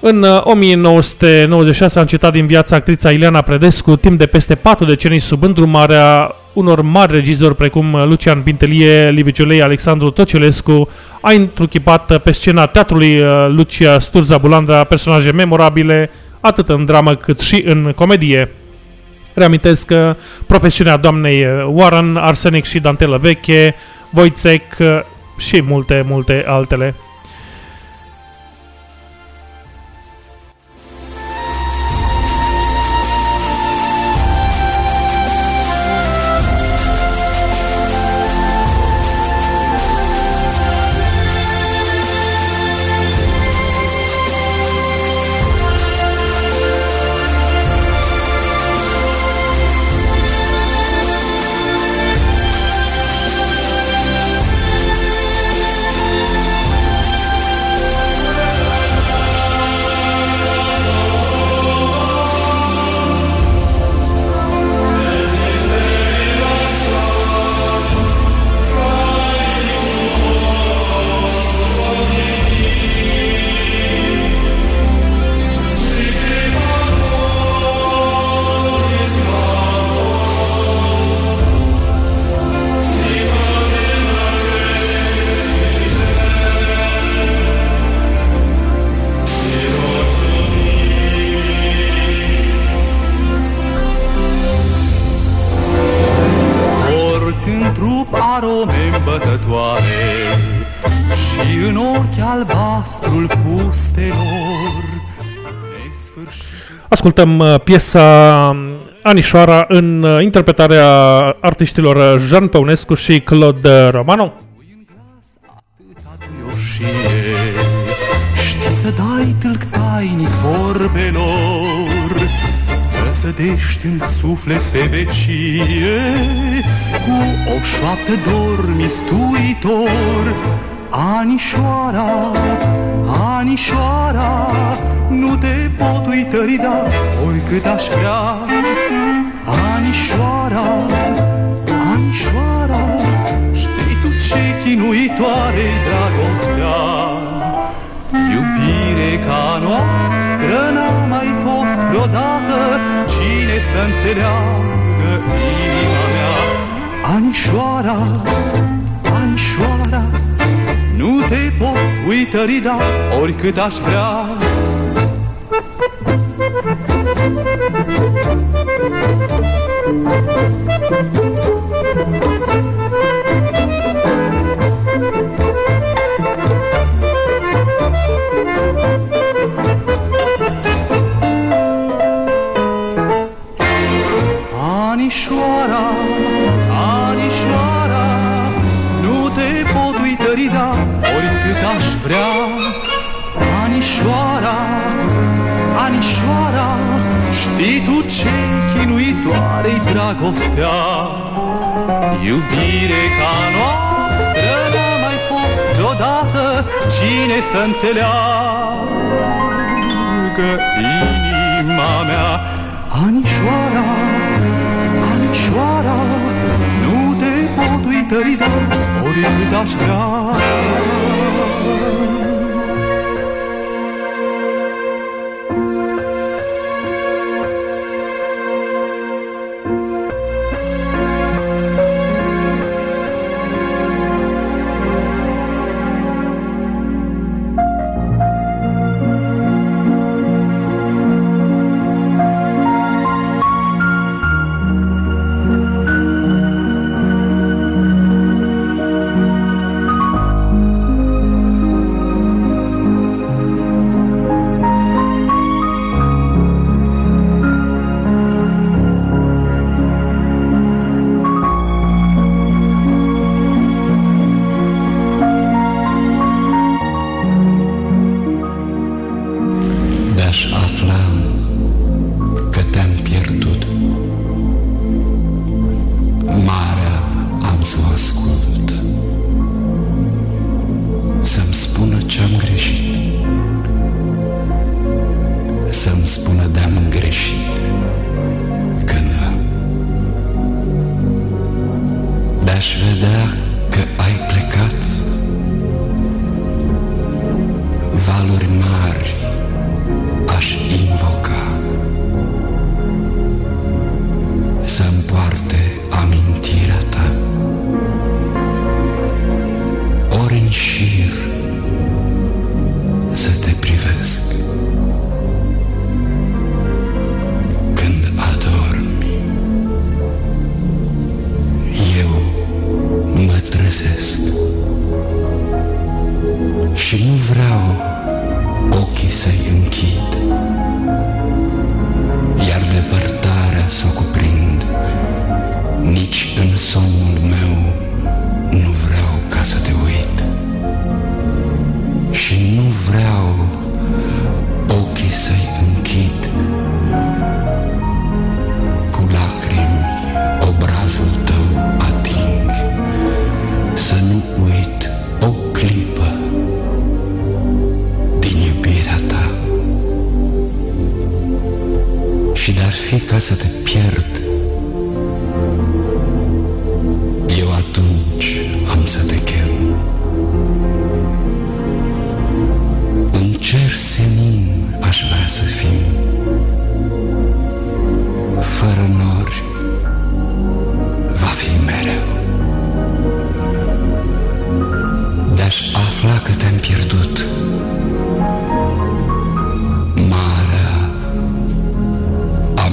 În uh, 1996 a încetat din viața actrița Ileana Predescu, timp de peste patru decenii sub îndrumarea unor mari regizori precum uh, Lucian Pintelie, Liviu Ciulei, Alexandru Tocelescu, a întruchipat uh, pe scena teatrului uh, Lucia Sturza Bulandra personaje memorabile, atât în dramă cât și în comedie. Reamintesc că profesiunea doamnei uh, Warren, Arsenic și Dantelă Veche, Voițec uh, și multe, multe altele. Ascultăm uh, piesa um, Anișoara în uh, interpretarea artiștilor uh, Jean Păunescu și Claude Romano. duioșie Știi să dai tâlc tainic vorbelor Să sădești în suflet pe vecie Cu o șoaptă dor mistuitor Anișoara, Anișoara Nu te pot uitări, da, oricât aș vrea. Anișoara, Anișoara Știi tu ce chinuitoare-i dragostea? Iubire ca noastră n-a mai fost vreodată Cine să înțeleagă inima mea? Anișoara, Anișoara Nu te pot uitări, da, oricât aș vrea Știi tu ce chinuitoare-i dragostea? Iubire ca noastră n-a mai fost vreodată Cine să înțeleagă inima mea? Anișoara, Anișoara Nu te pot uitări, dar oricât aș vrea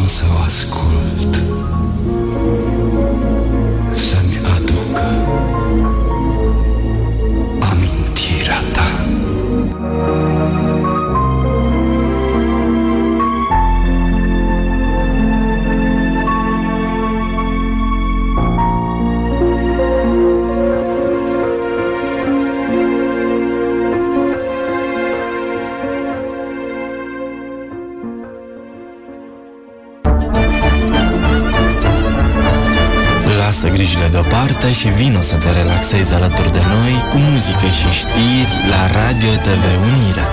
am să și vino să te relaxezi alături de noi cu muzică și știri la Radio TV Unirea.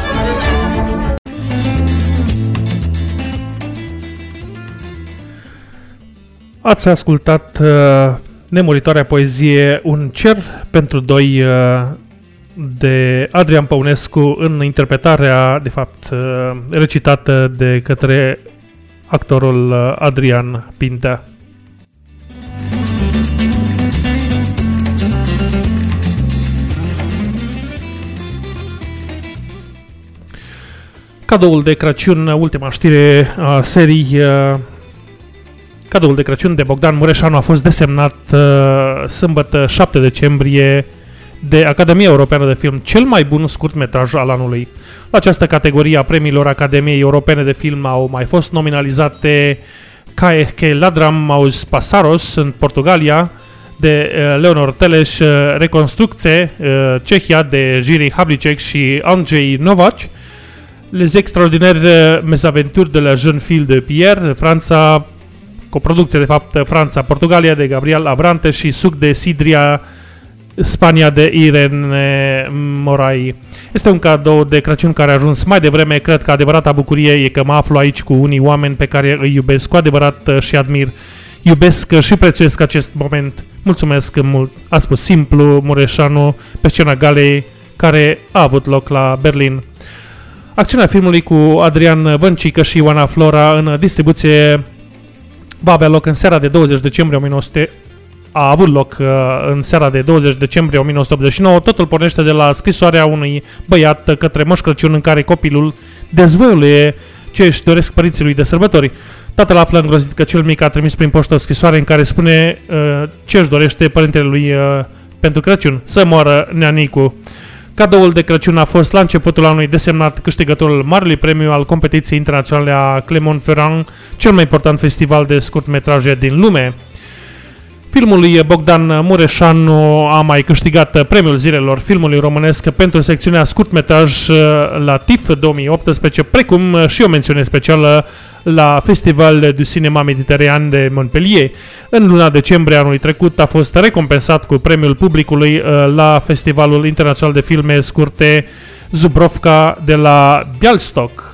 Ați ascultat uh, nemuritoarea poezie Un cer pentru doi uh, de Adrian Păunescu în interpretarea, de fapt, uh, recitată de către actorul uh, Adrian Pintea. Cadoul de Crăciun, ultima știre a serii uh, Cadoul de Crăciun de Bogdan Mureșanu a fost desemnat uh, sâmbătă 7 decembrie de Academia Europeană de Film cel mai bun scurtmetraj al anului. La această categorie a premiilor Academiei Europene de Film au mai fost nominalizate Cae que Ladram aos Passaros în Portugalia, de uh, Leonor Teles, uh, Reconstrucție, uh, Cehia, de Jiri Havlicek și Andrei Novac, Les Extraordinaires uh, Mesaventures de la Jeune Fille de Pierre, Franța, coproducție de fapt Franța-Portugalia de Gabriel Abrante și Suc de Sidria Spania de Irene Morai. Este un cadou de Crăciun care a ajuns mai devreme. Cred că adevărata bucurie e că mă aflu aici cu unii oameni pe care îi iubesc cu adevărat uh, și admir. Iubesc și prețuiesc acest moment. Mulțumesc mult. A spus simplu Mureșanu pe scena galei care a avut loc la Berlin. Acțiunea filmului cu Adrian Văncică și Ioana Flora în distribuție va avea loc în seara de 20 decembrie 1900 a avut loc uh, în seara de 20 decembrie 1989. Totul pornește de la scrisoarea unui băiat către Moș Crăciun în care copilul dezvăluie ce își doresc părinții lui de sărbători. Tatăl află îngrozit că cel mic a trimis prin poștă o scrisoare în care spune uh, ce își dorește părintele lui uh, pentru Crăciun, să moară neanicu. Cadoul de Crăciun a fost la începutul anului desemnat câștigătorul Marelui Premiu al competiției internaționale a Clermont-Ferrand, cel mai important festival de scurtmetraje din lume. Filmul lui Bogdan Mureșanu a mai câștigat premiul zilelor filmului românesc pentru secțiunea scurtmetraj uh, la TIFF 2018, precum și o mențiune specială la Festival du Cinema Mediteranean de Montpellier. În luna decembrie anului trecut a fost recompensat cu premiul publicului uh, la Festivalul Internațional de Filme Scurte Zubrovka de la Bialystok.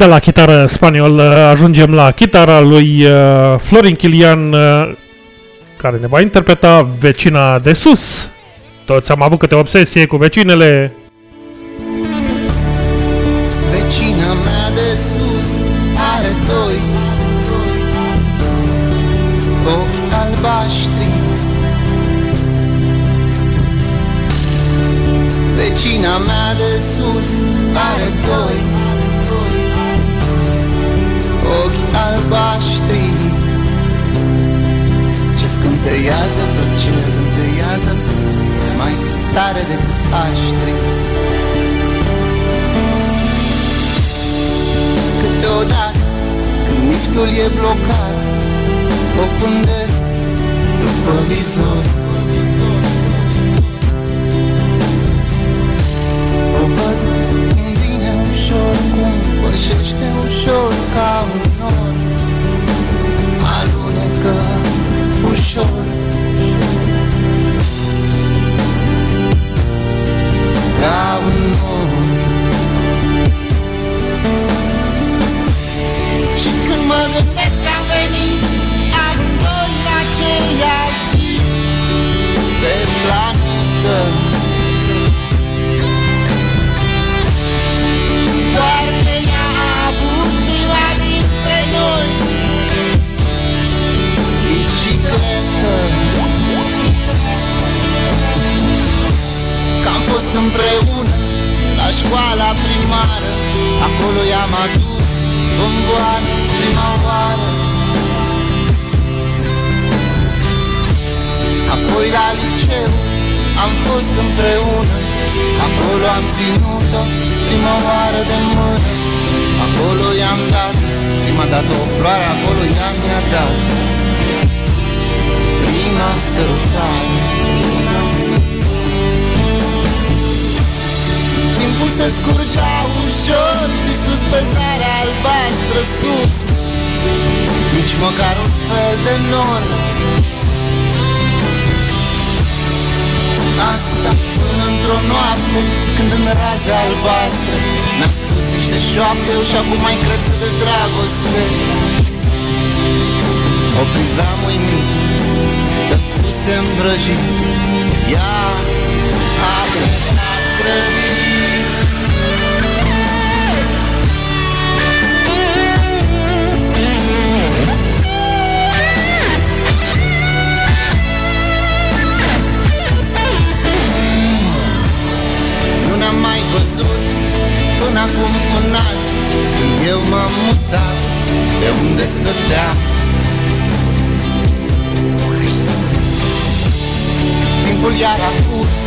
De la chitară spaniol uh, ajungem la chitara lui uh, Florin Chilian, uh, care ne va interpreta Vecina de sus. Toți am avut câte obsesie cu vecinele. Vecina mea de sus are doi ochi albaștri Vecina mea de sus are doi albaștri. Ce scânteiază, ce scânteiază mai tare decât aștri Câteodată, când liftul e blocat O pândesc după vizor. O văd cum vine ușor Cum pășește ușor ca un nor. Alunecă ușor Ca un nor. Și când mă gândesc că am venit Amândoi în aceeași zi Pe planetă fost împreună la școala primară. Acolo i-am adus bomboane prima oară. Apoi la liceu am fost împreună. Acolo am ținut-o prima oară de mână. Acolo i-am dat prima dată o floare Acolo ea mi-a dat. Prima sărutare Timpul se scurgea ușor. Știți sus pe zarea albastră sus. Nici măcar un fel de nor. Asta până într-o noapte Când în raze albastre. Mi-a spus niște șoapte Și acum mai cred că de dragoste. O priveam uimit Tăcuse îmbrăjit Ea a grăbit, grăbit acum un an Când eu m-am mutat de unde stăteam. Timpul iar a curs,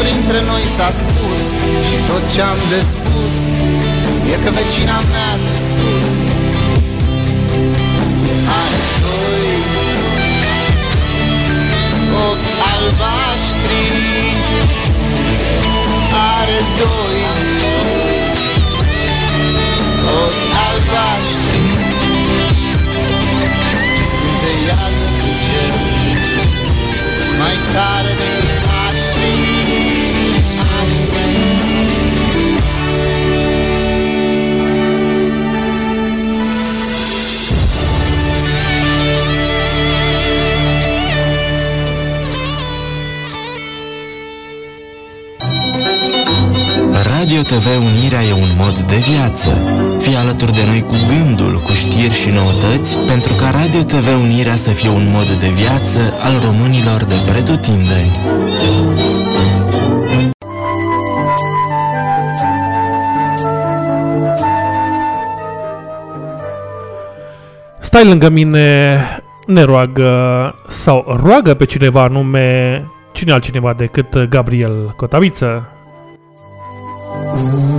printre noi s-a scurs Și tot ce-am de spus e că vecina mea de sus. Are doi ochi albaștri. Are doi ochi albaștri Ce scânteiază cu cer mai tare decât aștri, aștri. Radio TV Unirea e un mod de viață. Fii alături de noi cu gândul, cu știri și noutăți, pentru ca Radio TV Unirea să fie un mod de viață al românilor de pretutindeni. Stai lângă mine, ne roagă sau roagă pe cineva anume, cine altcineva decât Gabriel Cotaviță. Unde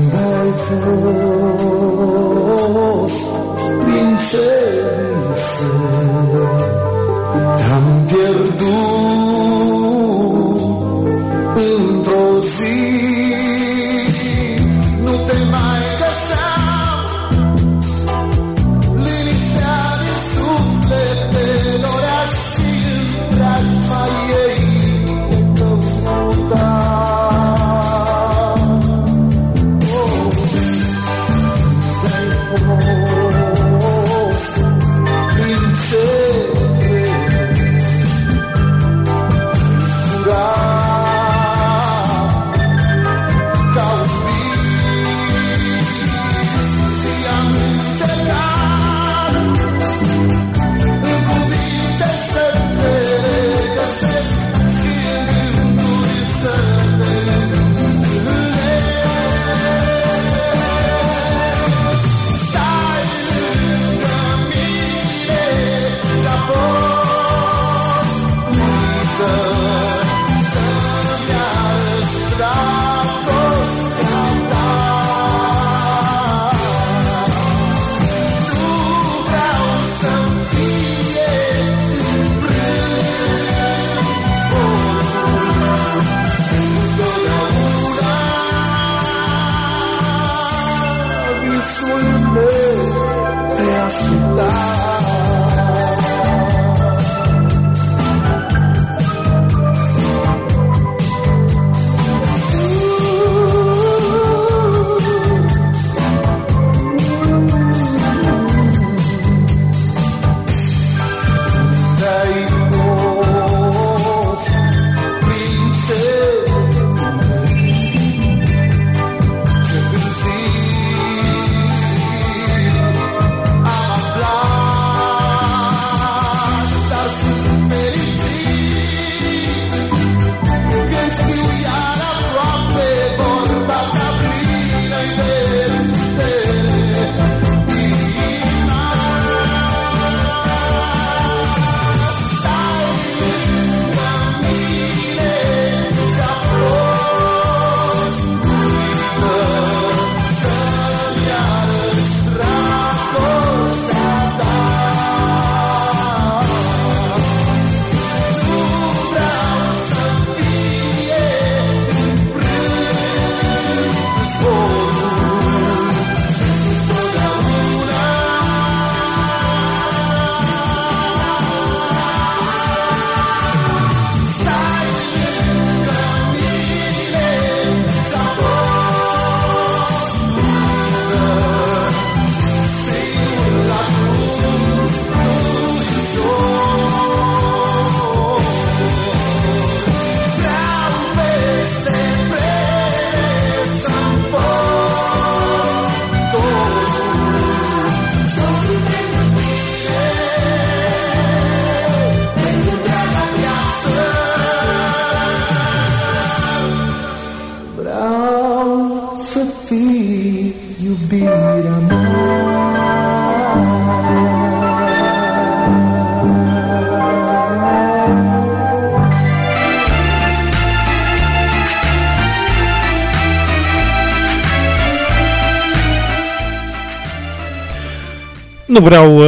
Nu vreau uh,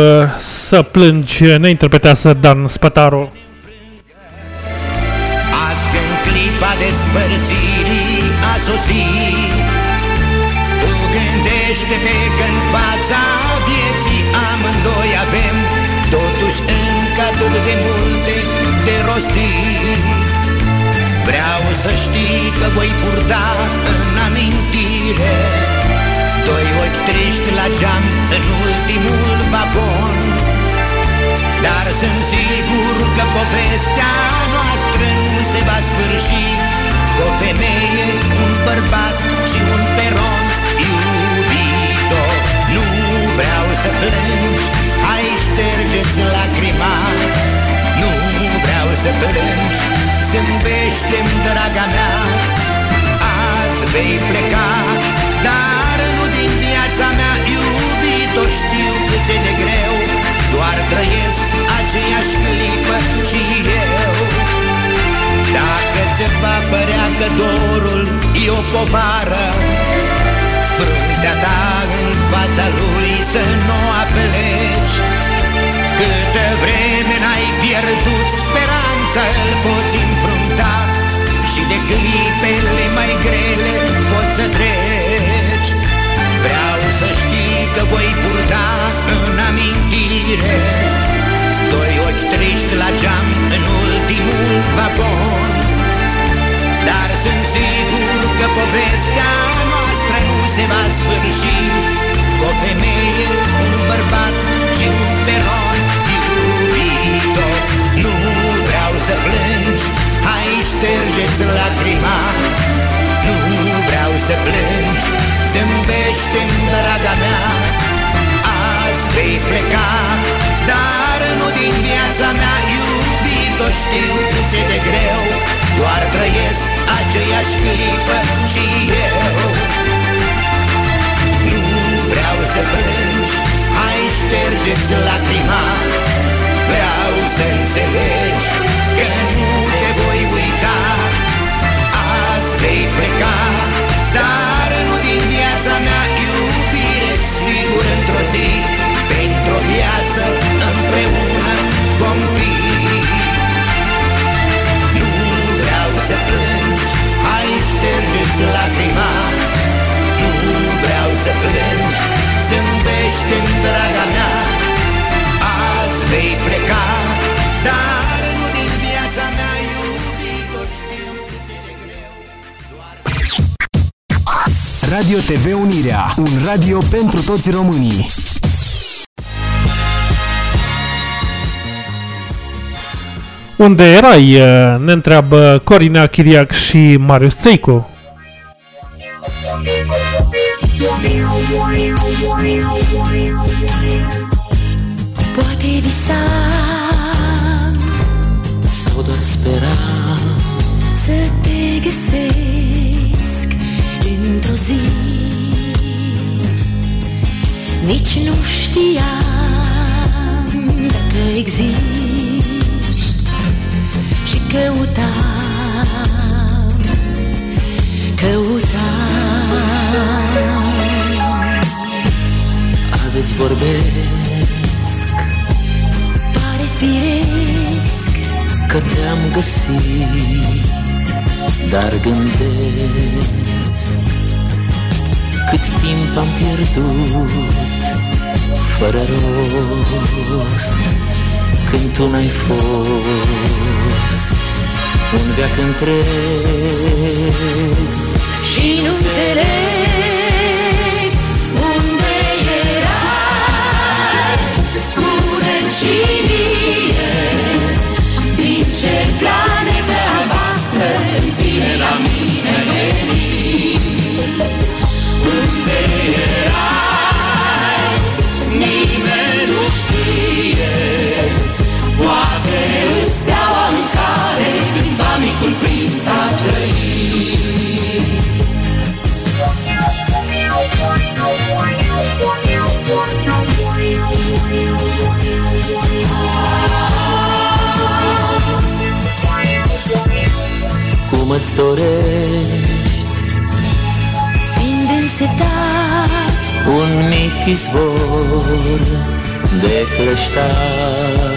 să plângi, ne interpretează Dan Spătaru. Azi când clipa despărțirii a sosit Tu gândește-te că în fața vieții amândoi avem Totuși încă atât de multe de rostit Vreau să știi că voi purta în amintire Doi ochi triști la geam în ultimul vapor Dar sunt sigur că povestea noastră nu se va sfârși. Cu o femeie, un bărbat și un peron iubito Nu vreau să plângi, hai ștergeți lacrima. Nu vreau să plângi, zâmbește-mi draga mea. Azi vei pleca, dar nu din viața mea Iubito știu cât e de greu. Doar trăiesc aceeași clipă și eu. Dacă ți va părea că dorul e o povară. Fruntea ta în fața lui să nu apleci Câtă vreme n-ai pierdut speranța Îl poți înfrunta. Și de clipele mai grele poți să treci Vreau să știi că voi purta în amintire. Doi ochi triști la geam în ultimul vapor Dar sunt sigur că povestea noastră nu se va sfârși. Cu o femeie, un bărbat și un peron. Iubito Nu vreau să plângi, hai ștergeți lacrima Nu vreau să plângi, zâmbește-mi draga mea. Azi vei pleca, dar nu din viața mea Iubito știu cât e de greu. Doar trăiesc aceeași clipă și eu. Nu vreau să plângi, hai ștergeți lacrima. Vreau să înțelegi că nu te voi uita. Azi vei pleca, dar nu din viața mea Iubire sigur într-o zi. Pentru o viață împreună vom fi. Nu vreau să plângi, hai ștergeți lacrima. Nu vreau să plângi, Radio TV Unirea, un radio pentru toți românii. Unde erai? uh, Ne întreabă Corina Chiriac și Marius Țeicu. Poate visam Sau doar speram Nici nu știam dacă existi Și căutam, căutam. Azi îți vorbesc. Pare firesc Că te-am găsit Dar gândesc Cât timp am pierdut Fără rost Când tu n-ai fost. Un veac întreg. Și nu înțeleg unde erai. Spune-mi și mie Din ce planetă erai Nimeni nu știe Poate în steaua în care Cândva micul prinț a trăit Cum îți dorești? Fiind însetat Un mic izvor de cleștar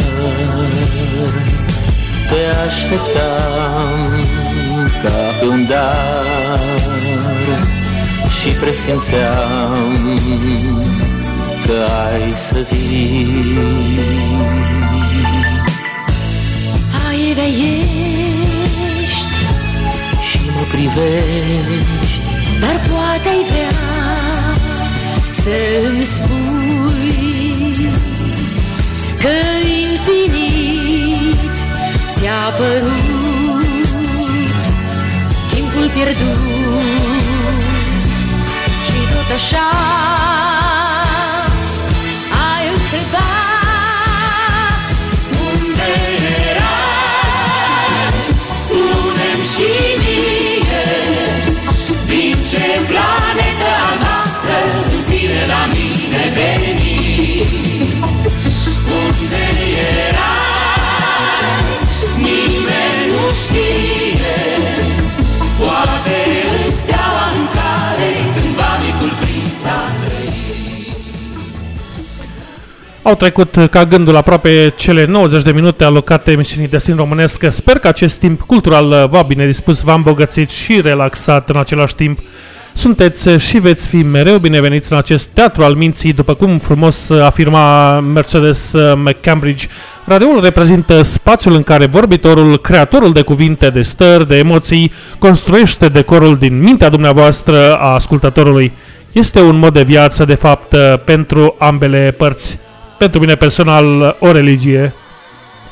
Te așteptam ca pe un dar Și presimțeam că ai să vii. Aievea ești Și mă privești. Dar poate ai vrea Să-mi spui Că infinit Ți-a părut Timpul pierdut. Și tot așa Unde erai Nimeni nu știe Poate în steaua în care Cândva micul prinț a trăit Au trecut ca gândul aproape cele 90 de minute alocate emisiunii Destin Românesc. Sper că acest timp cultural va bine dispus, v-a îmbogățit și relaxat în același timp. Sunteți și veți fi mereu bineveniți în acest teatru al minții, după cum frumos afirma Mercedes McCambridge. Radioul reprezintă spațiul în care vorbitorul, creatorul de cuvinte, de stări, de emoții, construiește decorul din mintea dumneavoastră a ascultătorului. Este un mod de viață, de fapt, pentru ambele părți. Pentru mine personal, o religie.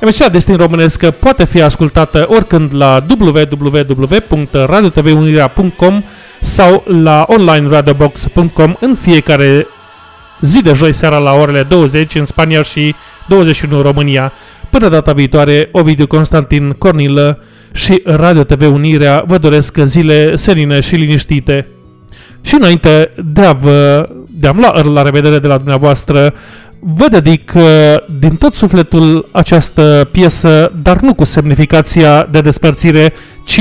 Emisiunea Destin Românesc poate fi ascultată oricând la www.radiotvunirea.com sau la onlineradiobox.com în fiecare zi de joi seara la orele 20 în Spania și 21 în România. Până data viitoare, Ovidiu Constantin Cornilă și Radio TV Unirea vă doresc zile serine și liniștite. Și înainte de a, vă, de a lua la revedere de la dumneavoastră, vă dedic uh, din tot sufletul această piesă, dar nu cu semnificația de despărțire, ci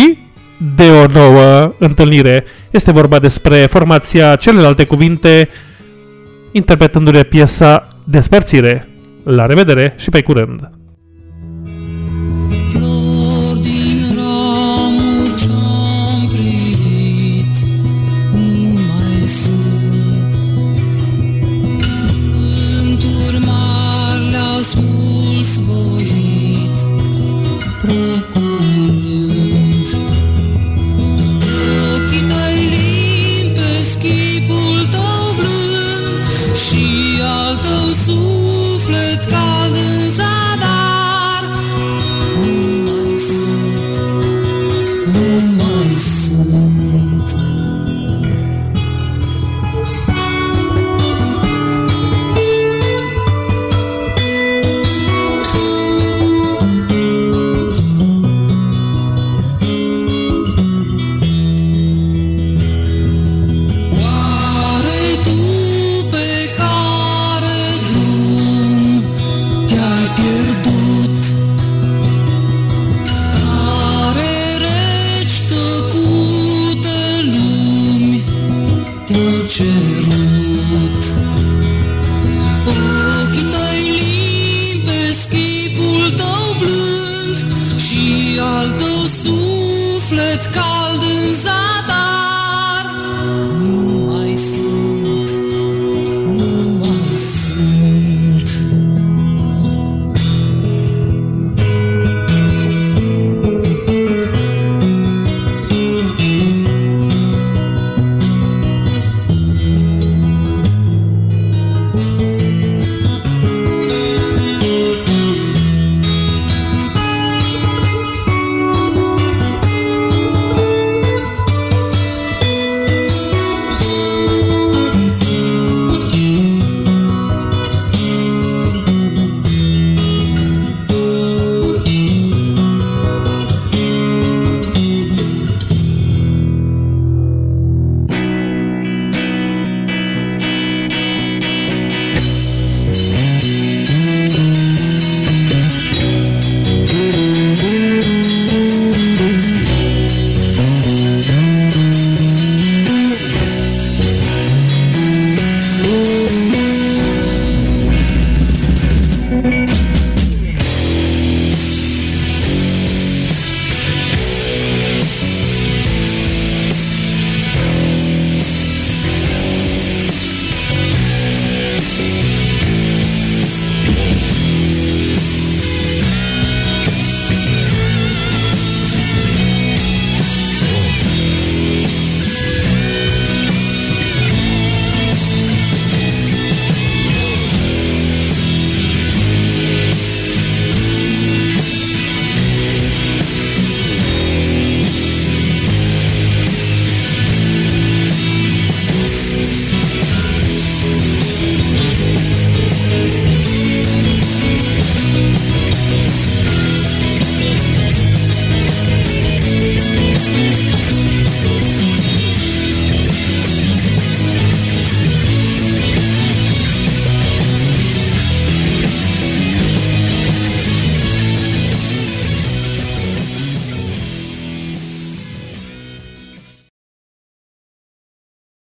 de o nouă întâlnire. Este vorba despre formația celelalte cuvinte, interpretându-le piesa Despărțire. La revedere și pe curând!